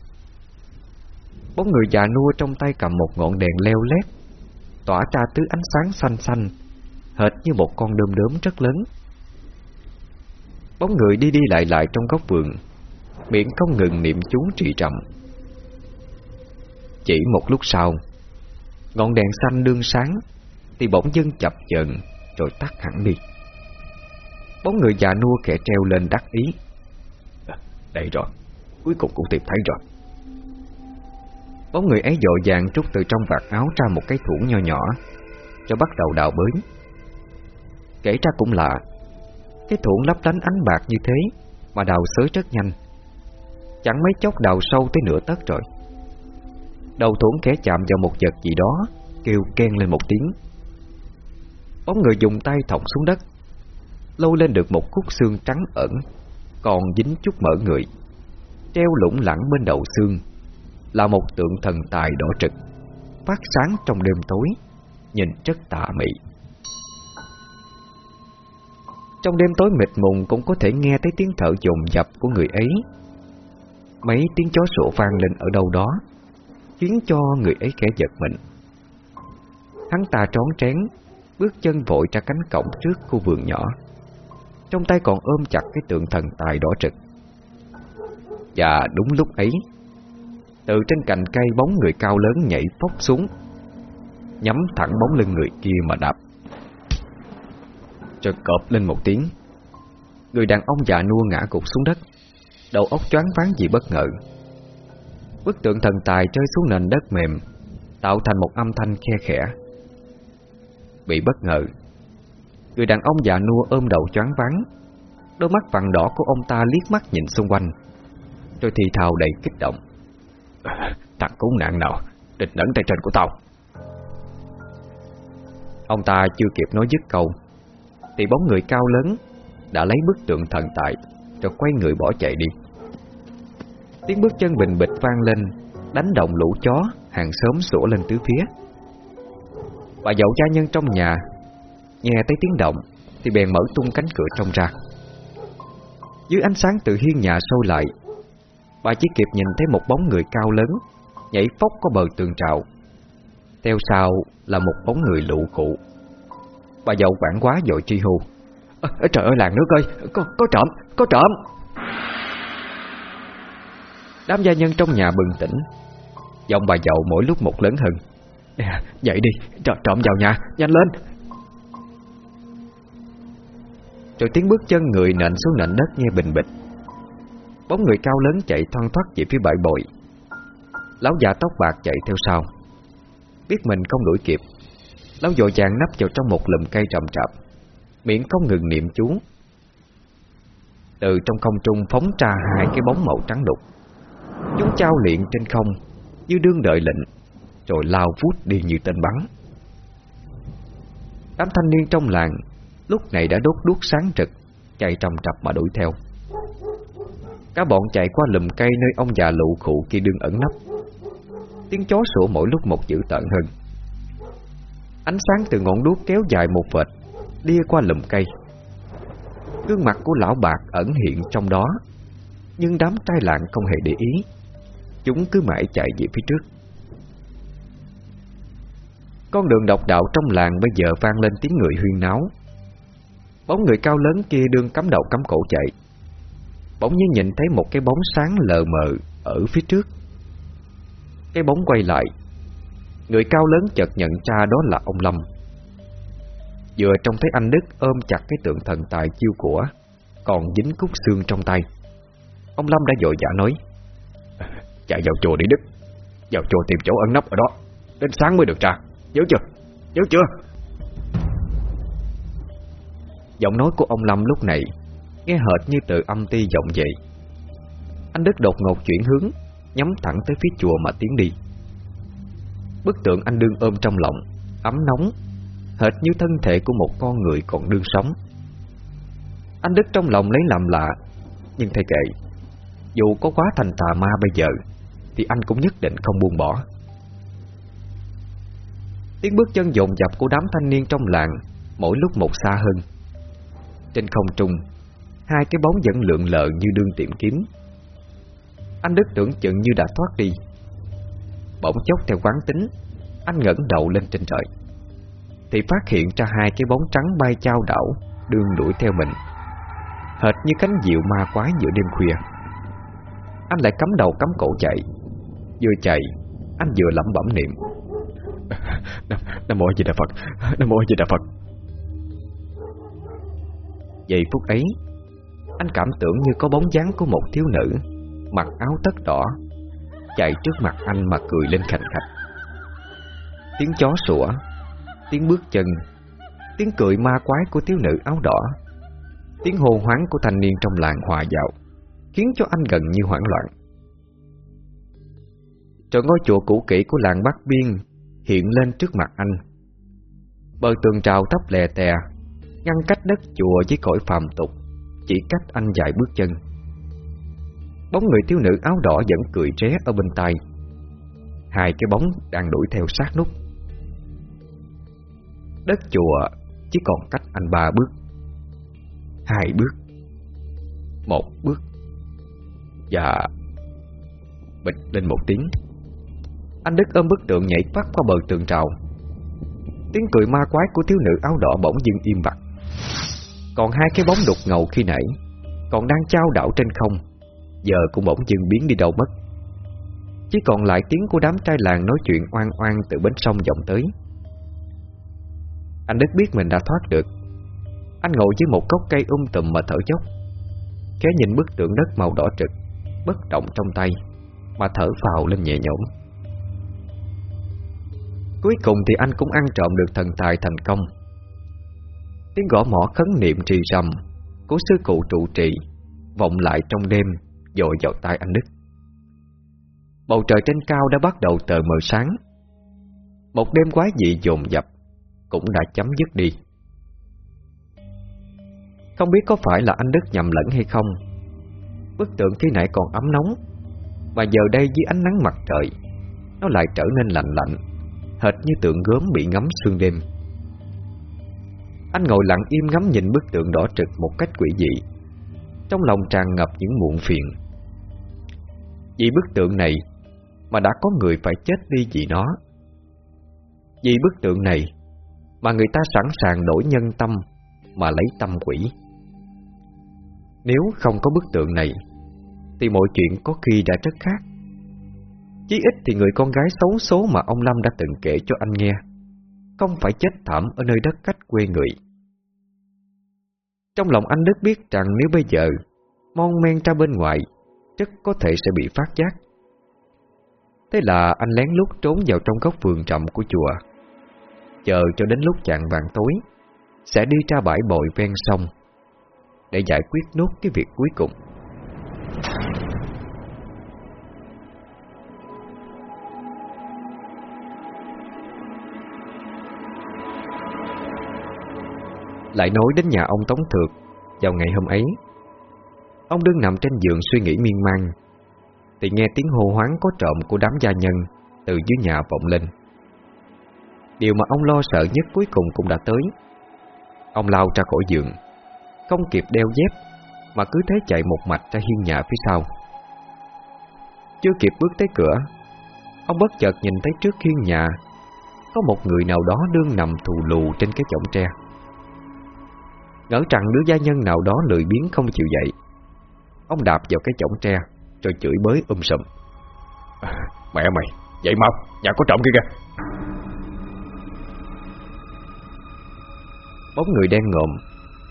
A: Bóng người già nua trong tay cầm một ngọn đèn leo lét, Tỏa ra tứ ánh sáng xanh xanh, Hệt như một con đơm đớm rất lớn. Bóng người đi đi lại lại trong góc vườn Miệng không ngừng niệm chú trì trầm. Chỉ một lúc sau Ngọn đèn xanh đương sáng Thì bỗng dưng chập chờn Rồi tắt hẳn đi. Bóng người già nua kẻ treo lên đắc ý.
B: À, Đây rồi Cuối cùng cũng tìm thấy rồi.
A: Bóng người ấy dội vàng trút từ trong vạt áo ra một cái thủng nho nhỏ Cho bắt đầu đào bới. Kể ra cũng lạ Cái thủng lấp lánh ánh bạc như thế Mà đào xới rất nhanh. Chẳng mấy chốc đào sâu tới nửa tấc rồi. Đầu thủng khẽ chạm vào một vật gì đó, Kêu ken lên một tiếng. Bóng người dùng tay thọc xuống đất, Lôi lên được một khúc xương trắng ẩn, Còn dính chút mỡ người. Treo lủng lẳng bên đầu xương, Là một tượng thần tài đỏ trực Phát sáng trong đêm tối, Nhìn rất tà mị. Trong đêm tối mịt mùng Cũng có thể nghe thấy tiếng thở dồn dập của người ấy. Mấy tiếng chó sủa vang lên ở đâu đó, Khiến cho người ấy khẽ giật mình. Hắn ta trón trén, Bước chân vội ra cánh cổng trước khu vườn nhỏ. Trong tay còn ôm chặt cái tượng thần tài đỏ trực Và đúng lúc ấy, Từ trên cành cây bóng người cao lớn nhảy phóc xuống, Nhắm thẳng bóng lưng người kia mà đạp. Trật cọp lên một tiếng, Người đàn ông già nua ngã cục xuống đất. Đầu óc choáng váng vì bất ngờ. Bức tượng thần tài rơi xuống nền đất mềm, Tạo thành một âm thanh khe khẽ. Bị bất ngờ, Người đàn ông già nua ôm đầu choáng váng. Đôi mắt vàng đỏ của ông ta liếc mắt nhìn xung quanh, Rồi thì thào đầy kích động.
B: Thằng cứu nạn nào, Địch nẫn tay trên của tao.
A: Ông ta chưa kịp nói dứt câu, Thì bóng người cao lớn Đã lấy bức tượng thần tại rồi quay người bỏ chạy đi. Tiếng bước chân bình bịch vang lên, Đánh động lũ chó, Hàng xóm sủa lên tứ phía. Bà dậu gia nhân trong nhà Nghe thấy tiếng động Thì bèn mở tung cánh cửa trong ra. Dưới ánh sáng từ hiên nhà sâu lại, Bà chỉ kịp nhìn thấy một bóng người cao lớn Nhảy phóc có bờ tường trào. Theo sau là một bóng người lụ cụ. Bà dậu quảng quá dội chi hô
B: à, Trời ơi làng nước ơi. Có, có trộm, có trộm.
A: Đám gia nhân trong nhà bừng tỉnh. Giọng bà dậu mỗi lúc một lớn hơn.
B: À, dậy đi, trộm, trộm vào nhà, nhanh lên.
A: Rồi tiếng bước chân người nện xuống nền đất nghe bình bịch. Bóng người cao lớn chạy thoăn thoắt về phía bãi bồi, Lão già tóc bạc chạy theo sau. Biết mình không đuổi kịp Lão dội vàng nấp vào trong một lùm cây rậm rạp. Miệng không ngừng niệm chú. Từ trong không trung phóng ra hai cái bóng màu trắng đục. Chúng trao luyện trên không, Như đương đợi lệnh, Rồi lao vút đi như tên bắn. Đám thanh niên trong làng Lúc này đã đốt đuốc sáng trực Chạy trầm trập mà đuổi theo. Cả bọn chạy qua lùm cây Nơi ông già lụ khụ kia đương ẩn nấp. Tiếng chó sủa mỗi lúc một dữ tợn hơn. Ánh sáng từ ngọn đuốc kéo dài một vệt Đi qua lùm cây. Gương mặt của lão bạc ẩn hiện trong đó, Nhưng đám trai lạng không hề để ý. Chúng cứ mãi chạy về phía trước. Con đường độc đạo trong làng bây giờ vang lên tiếng người huyên náo. Bóng người cao lớn kia đương cắm đầu cắm cổ chạy. Bỗng nhiên nhìn thấy một cái bóng sáng lờ mờ Ở phía trước. Cái bóng quay lại. Người cao lớn chợt nhận ra đó là ông Lâm. Vừa trông thấy anh Đức ôm chặt cái tượng thần tài chiêu của, Còn dính cúc xương trong tay. Ông Lâm đã dội dã nói,
B: Chạy vào chùa đi Đức, Vào chùa tìm chỗ ẩn nấp ở đó, Đến sáng mới được ra. Nhớ chưa? Nhớ chưa?
A: Giọng nói của ông Lâm lúc này Nghe hệt như từ âm ti vọng dậy Anh Đức đột ngột chuyển hướng, Nhắm thẳng tới phía chùa mà tiến đi. Bức tượng anh đương ôm trong lòng, Ấm nóng Hệt như thân thể của một con người còn đương sống. Anh Đức trong lòng lấy làm lạ, Nhưng thầy kệ Dù có quá thành tà ma bây giờ, Thì anh cũng nhất định không buông bỏ. Tiếng bước chân dồn dập của đám thanh niên trong làng Mỗi lúc một xa hơn. Trên không trung, Hai cái bóng vẫn lượn lờ như đương tìm kiếm. Anh Đức tưởng chừng như đã thoát đi. Bỗng chốc theo quán tính, Anh ngẩng đầu lên trên trời. Thì phát hiện ra hai cái bóng trắng bay trao đảo Đương đuổi theo mình. Hệt như cánh diệu ma quái giữa đêm khuya. Anh lại cắm đầu cắm cổ chạy. Vừa chạy Anh vừa lẩm bẩm niệm.
B: Nam Mô Di Đà Phật Nam Mô Di Đà Phật.
A: Giây phút ấy Anh cảm tưởng như có bóng dáng của một thiếu nữ Mặc áo tất đỏ Chạy trước mặt anh mà cười lên khành khạch. Tiếng chó sủa Tiếng bước chân, Tiếng cười ma quái của thiếu nữ áo đỏ, Tiếng hô hoáng của thanh niên trong làng hòa dạo, Khiến cho anh gần như hoảng loạn. Rồi ngôi chùa cũ kỹ của làng Bắc Biên Hiện lên trước mặt anh. Bờ tường trào thấp lè tè, Ngăn cách đất chùa với cõi phàm tục, Chỉ cách anh vài bước chân. Bóng người thiếu nữ áo đỏ vẫn cười ré ở bên tay Hai cái bóng đang đuổi theo sát nút. Đất chùa chỉ còn cách anh ba bước. Hai bước. Một bước. Và Bịch lên một tiếng. Anh Đức ôm bức tượng nhảy phát qua bờ tường trào. Tiếng cười ma quái của thiếu nữ áo đỏ bỗng dưng im bặt. Còn hai cái bóng đục ngầu khi nãy Còn đang trao đảo trên không. Giờ cũng bỗng dưng biến đi đâu mất. Chỉ còn lại tiếng của đám trai làng nói chuyện oan oan từ bến sông vọng tới. Anh Đức biết mình đã thoát được. Anh ngồi dưới một gốc cây um tùm mà thở dốc. Khẽ nhìn bức tượng đất màu đỏ trực, Bất động trong tay, Mà thở phào lên nhẹ nhõm. Cuối cùng thì anh cũng ăn trộm được thần tài thành công. Tiếng gõ mỏ khấn niệm trì rầm Của sư cụ trụ trì Vọng lại trong đêm, Dội vào tai anh Đức. Bầu trời trên cao đã bắt đầu tờ mờ sáng. Một đêm quái dị dồn dập cũng đã chấm dứt đi. Không biết có phải là anh Đức nhầm lẫn hay không. Bức tượng khi nãy còn ấm nóng Mà giờ đây dưới ánh nắng mặt trời, Nó lại trở nên lạnh lạnh, Hệt như tượng gốm bị ngắm sương đêm. Anh ngồi lặng im ngắm nhìn bức tượng đỏ trực một cách quỷ dị, Trong lòng tràn ngập những muộn phiền. Vì bức tượng này Mà đã có người phải chết đi vì nó. Vì bức tượng này mà người ta sẵn sàng đổi nhân tâm Mà lấy tâm quỷ. Nếu không có bức tượng này, Thì mọi chuyện có khi đã rất khác. Chí ít thì người con gái xấu số mà ông Lâm đã từng kể cho anh nghe, Không phải chết thảm ở nơi đất cách quê người. Trong lòng anh Đức biết rằng nếu bây giờ, Mon men ra bên ngoài, rất có thể sẽ bị phát giác. Thế là anh lén lút trốn vào trong góc vườn trầm của chùa. Chờ cho đến lúc chạng vàng tối, Sẽ đi ra bãi bồi ven sông Để giải quyết nốt cái việc cuối cùng. Lại nói đến nhà ông Tống Thược, Vào ngày hôm ấy, Ông đứng nằm trên giường suy nghĩ miên man, Thì nghe tiếng hô hoáng có trộm của đám gia nhân Từ dưới nhà vọng lên. Điều mà ông lo sợ nhất cuối cùng cũng đã tới. Ông lao ra khỏi giường Không kịp đeo dép Mà cứ thế chạy một mạch ra hiên nhà phía sau. Chưa kịp bước tới cửa Ông bất chợt nhìn thấy trước hiên nhà Có một người nào đó đương nằm thù lù trên cái chõng tre. Ngỡ rằng đứa gia nhân nào đó lười biếng không chịu dậy Ông đạp vào cái chõng tre Rồi chửi bới um sùm.
B: À, Mẹ mày, dậy mau, nhà có trộm kia kìa.
A: Bóng người đen ngộm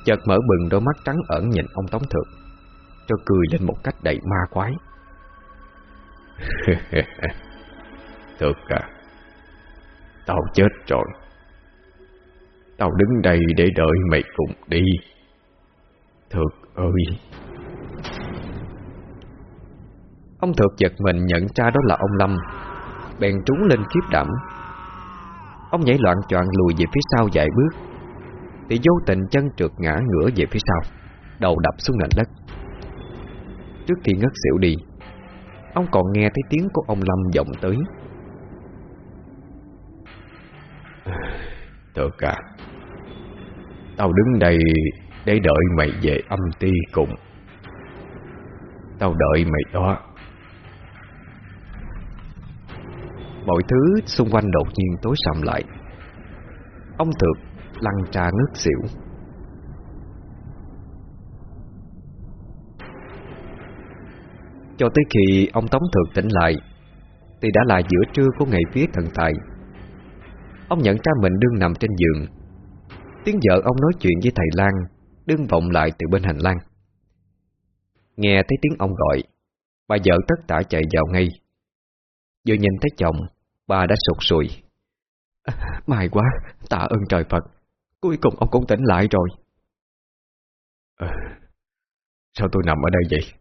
A: Chợt mở bừng đôi mắt trắng ẩn nhìn ông Tống Thượng Cho cười lên một cách đầy ma quái.
B: Thượng à Tao chết rồi. Tao đứng đây để đợi mày cùng đi. Thượng ơi.
A: Ông thực giật mình nhận ra đó là ông Lâm, Bèn trúng lên kiếp đảm. Ông nhảy loạn choạng lùi về phía sau vài bước. Thì vô tình chân trượt ngã ngửa về phía sau, Đầu đập xuống nền đất. Trước khi ngất xỉu đi, Ông còn nghe thấy tiếng của ông Lâm vọng tới.
B: Thưa cả Tao đứng đây để đợi mày về âm ti cùng. Tao đợi mày đó.
A: Mọi thứ xung quanh đột nhiên tối sầm lại. Ông Thược lăn trà ngất xỉu. Cho tới khi ông Tống thượng tỉnh lại Thì đã là giữa trưa của ngày vía thần tài. Ông nhận ra mình đương nằm trên giường. Tiếng vợ ông nói chuyện với thầy Lan Đương vọng lại từ bên hành lang. Nghe thấy tiếng ông gọi Bà vợ tất tả chạy vào ngay. Vừa nhìn thấy chồng Bà đã sụt sùi. À, May quá, tạ ơn trời Phật. Cuối cùng ông cũng tỉnh lại rồi.
B: À, Sao tôi nằm ở đây vậy?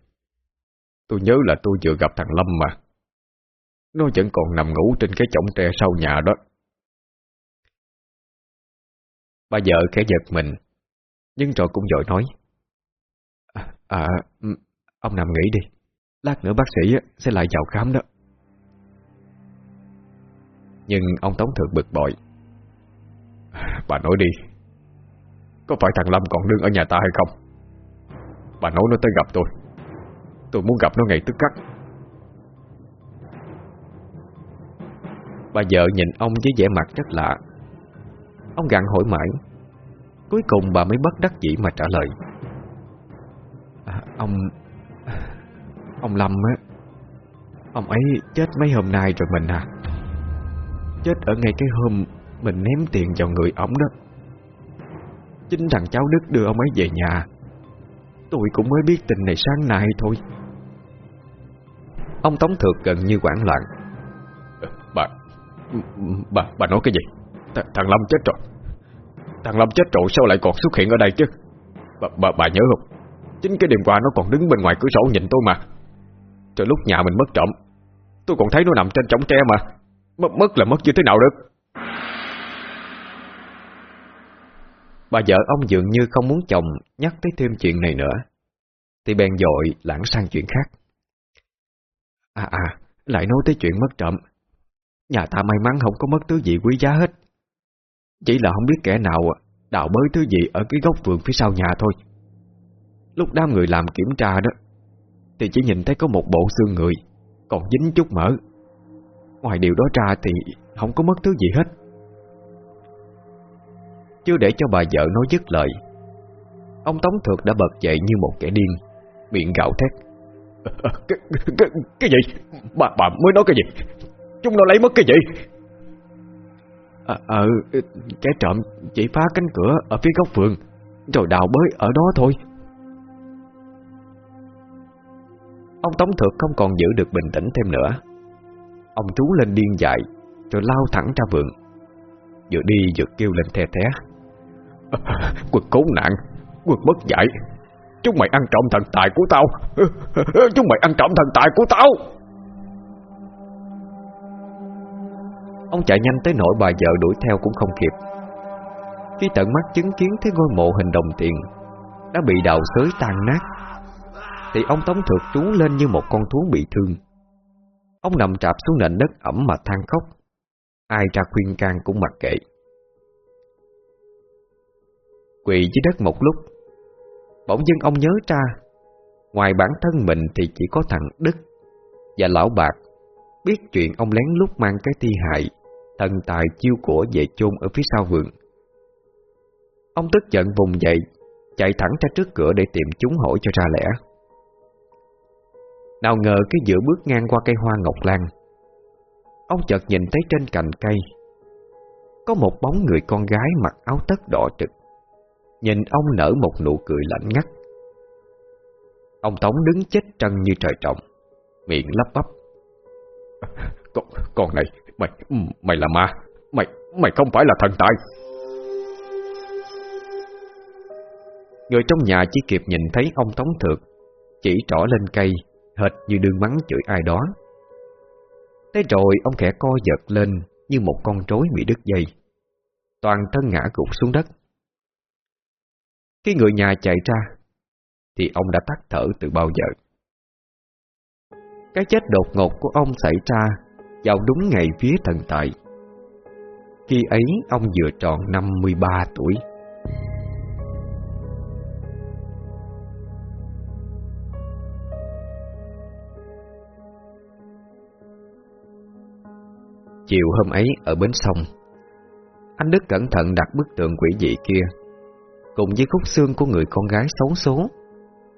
B: Tôi nhớ là tôi vừa gặp thằng Lâm mà. Nó vẫn còn nằm ngủ trên cái chổng tre sau nhà đó.
A: Bà vợ khẽ giật mình Nhưng rồi cũng dội nói. À, à ừ, ông nằm nghỉ đi. Lát nữa bác sĩ sẽ lại vào khám đó. Nhưng ông Tống Thượng bực bội.
B: Bà nói đi. Có phải thằng Lâm còn đứng ở nhà ta hay không? Bà nói nó tới gặp tôi. Tôi muốn gặp nó ngay tức khắc.
A: Bà vợ nhìn ông với vẻ mặt rất lạ. Ông gặn hỏi mãi. Cuối cùng bà mới bất đắc dĩ mà trả lời. À, Ông Ông Lâm á Ông ấy chết mấy hôm nay rồi mình à. Chết ở ngay cái hôm mình ném tiền vào người ổng đó. Chính thằng cháu Đức đưa ông ấy về nhà. Tôi cũng mới biết tình này sáng nay thôi. Ông Tống Thược gần như quảng loạn.
B: Ờ, bà Bà bà nói cái gì? Th Thằng Lâm chết rồi. Thằng Lâm chết rồi sao lại còn xuất hiện ở đây chứ? Bà, bà, bà nhớ không? Chính cái đêm qua nó còn đứng bên ngoài cửa sổ nhìn tôi mà. Rồi lúc nhà mình mất trộm Tôi còn thấy nó nằm trên trống tre mà. Mất mất là mất như thế nào được?
A: Bà vợ ông dường như không muốn chồng Nhắc tới thêm chuyện này nữa. Thì bèn dội lãng sang chuyện khác. À à Lại nói tới chuyện mất trộm. Nhà ta may mắn không có mất thứ gì quý giá hết. Chỉ là không biết kẻ nào Đào bới thứ gì ở cái góc vườn phía sau nhà thôi. Lúc đám người làm kiểm tra đó, Thì chỉ nhìn thấy có một bộ xương người Còn dính chút mỡ. Ngoài điều đó ra thì Không có mất thứ gì hết. Chưa để cho bà vợ nói dứt lời Ông Tống Thược đã bật dậy như một kẻ điên Miệng gạo thét
B: cái, cái, cái gì? Bà, bà mới nói cái gì? Chúng nó lấy mất cái gì?
A: Ờ, à, à, kẻ trộm chỉ phá cánh cửa ở phía góc vườn Rồi đào bới ở đó thôi Ông Tống Thược không còn giữ được bình tĩnh thêm nữa Ông trú lên điên dại Rồi lao thẳng ra vườn Vừa đi vừa kêu lên the thé
B: Quật cố nạn, Quật bất dạy Chúng mày ăn trộm thần tài của tao. Chúng mày ăn trộm thần tài của tao.
A: Ông chạy nhanh tới nỗi bà vợ đuổi theo cũng không kịp. Khi tận mắt chứng kiến thấy ngôi mộ hình đồng tiền Đã bị đào xới tan nát, Thì ông Tống Thược trú lên như một con thú bị thương. Ông nằm trạp xuống nền đất ẩm mà than khóc. Ai ra khuyên can cũng mặc kệ. Quỳ dưới đất một lúc. Bỗng dưng ông nhớ ra, Ngoài bản thân mình thì chỉ có thằng Đức Và lão bạc Biết chuyện ông lén lút mang cái thi hại Thần tài chiêu của về chôn ở phía sau vườn. Ông tức giận vùng dậy, Chạy thẳng ra trước cửa để tìm chúng hỏi cho ra lẽ. Nào ngờ cái giữa bước ngang qua cây hoa ngọc lan, Ông chợt nhìn thấy trên cành cây Có một bóng người con gái mặc áo tất đỏ trực. Nhìn ông nở một nụ cười lạnh ngắt. Ông Tống đứng chết trân như trời trọng Miệng lắp bắp.
B: Con, con này Mày mày là ma Mày mày không phải là thần tài.
A: Người trong nhà chỉ kịp nhìn thấy ông Tống Thược Chỉ trỏ lên cây Hệt như đương mắng chửi ai đó. Thế rồi ông khẽ co giật lên Như một con trối bị đứt dây. Toàn thân ngã gục xuống đất. Khi người nhà chạy ra, Thì ông đã tắt thở từ bao giờ? Cái chết đột ngột của ông xảy ra Vào đúng ngày phía thần tài. Khi ấy, ông vừa tròn 53 tuổi. Chiều hôm ấy, ở bến sông, Anh Đức cẩn thận đặt bức tượng quỷ dị kia Cùng với khúc xương của người con gái xấu số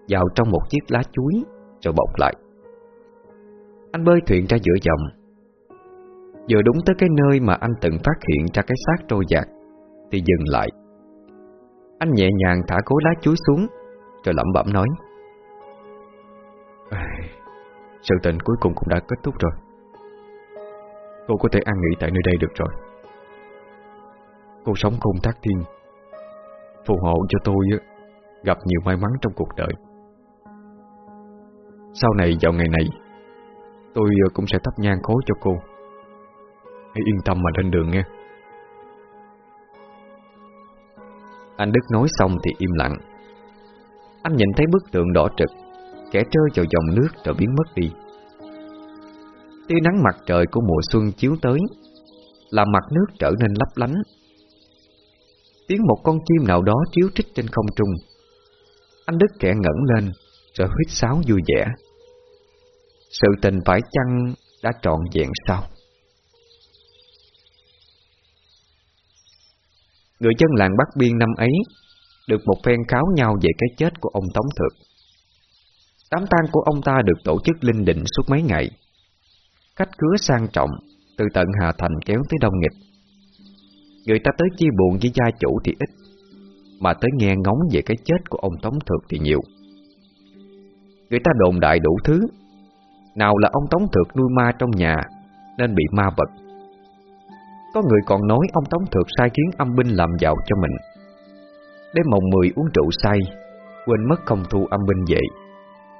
A: Vào trong một chiếc lá chuối Rồi bọc lại. Anh bơi thuyền ra giữa dòng. Vừa đúng tới cái nơi mà anh từng phát hiện ra cái xác trôi giạt Thì dừng lại. Anh nhẹ nhàng thả cối lá chuối xuống, Rồi lẩm bẩm nói Sự tình cuối cùng cũng đã kết thúc rồi. Cô có thể an nghỉ tại nơi đây được rồi. Cô sống khôn thác thiên Phù hộ cho tôi Gặp nhiều may mắn trong cuộc đời. Sau này vào ngày này, Tôi ờ, cũng sẽ thắp nhang khối cho cô. Hãy yên tâm mà lên đường nghe Anh Đức nói xong thì im lặng. Anh nhìn thấy bức tượng đỏ trực, Kẻ rơi vào dòng nước rồi biến mất đi. Tia nắng mặt trời của mùa xuân chiếu tới, Làm mặt nước trở nên lấp lánh. Tiếng một con chim nào đó chiếu trích trên không trung. Anh Đức kẻ ngẩng lên, Rồi huyết sáo vui vẻ. Sự tình phải chăng đã trọn vẹn sao? Người dân làng Bắc Biên năm ấy Được một phen cáo nhau về cái chết của ông Tống Thược. Đám tang của ông ta được tổ chức linh định suốt mấy ngày. Khách cứa sang trọng, Từ tận Hà Thành kéo tới Đông Nghịch. Người ta tới chia buồn với gia chủ thì ít, Mà tới nghe ngóng về cái chết của ông Tống Thược thì nhiều. Người ta đồn đại đủ thứ, Nào là ông Tống Thược nuôi ma trong nhà Nên bị ma vật. Có người còn nói ông Tống Thược sai khiến âm binh làm giàu cho mình. Đêm mồng mười uống rượu say, Quên mất không thu âm binh vậy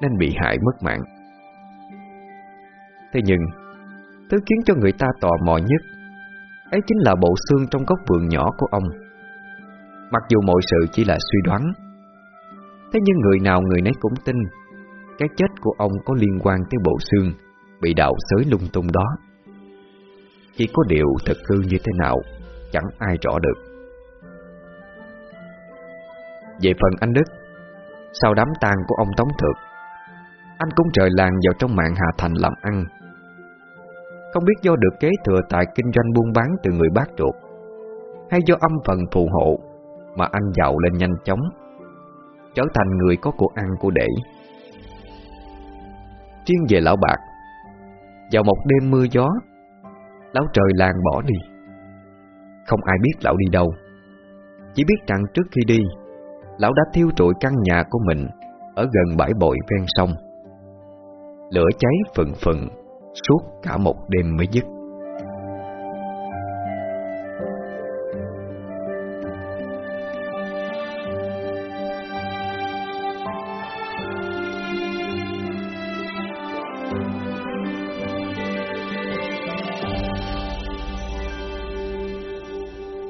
A: Nên bị hại mất mạng. Thế nhưng, Thứ khiến cho người ta tò mò nhất Ấy chính là bộ xương trong góc vườn nhỏ của ông. Mặc dù mọi sự chỉ là suy đoán, Thế nhưng người nào người nấy cũng tin Cái chết của ông có liên quan tới bộ xương Bị đạo xới lung tung đó. Chỉ có điều thật hư như thế nào, Chẳng ai rõ được. Về phần anh Đức, Sau đám tang của ông Tống Thược, Anh cũng trời làng vào trong mạng Hà Thành làm ăn không biết do được kế thừa tại kinh doanh buôn bán từ người bác ruột, Hay do âm phần phù hộ Mà anh giàu lên nhanh chóng, Trở thành người có của ăn của để. Chuyên về lão bạc, Vào một đêm mưa gió, Lão trời làng bỏ đi. Không ai biết lão đi đâu. Chỉ biết rằng trước khi đi, Lão đã thiêu trụi căn nhà của mình Ở gần bãi bội ven sông. Lửa cháy phừng phừng. Suốt cả một đêm mới dứt.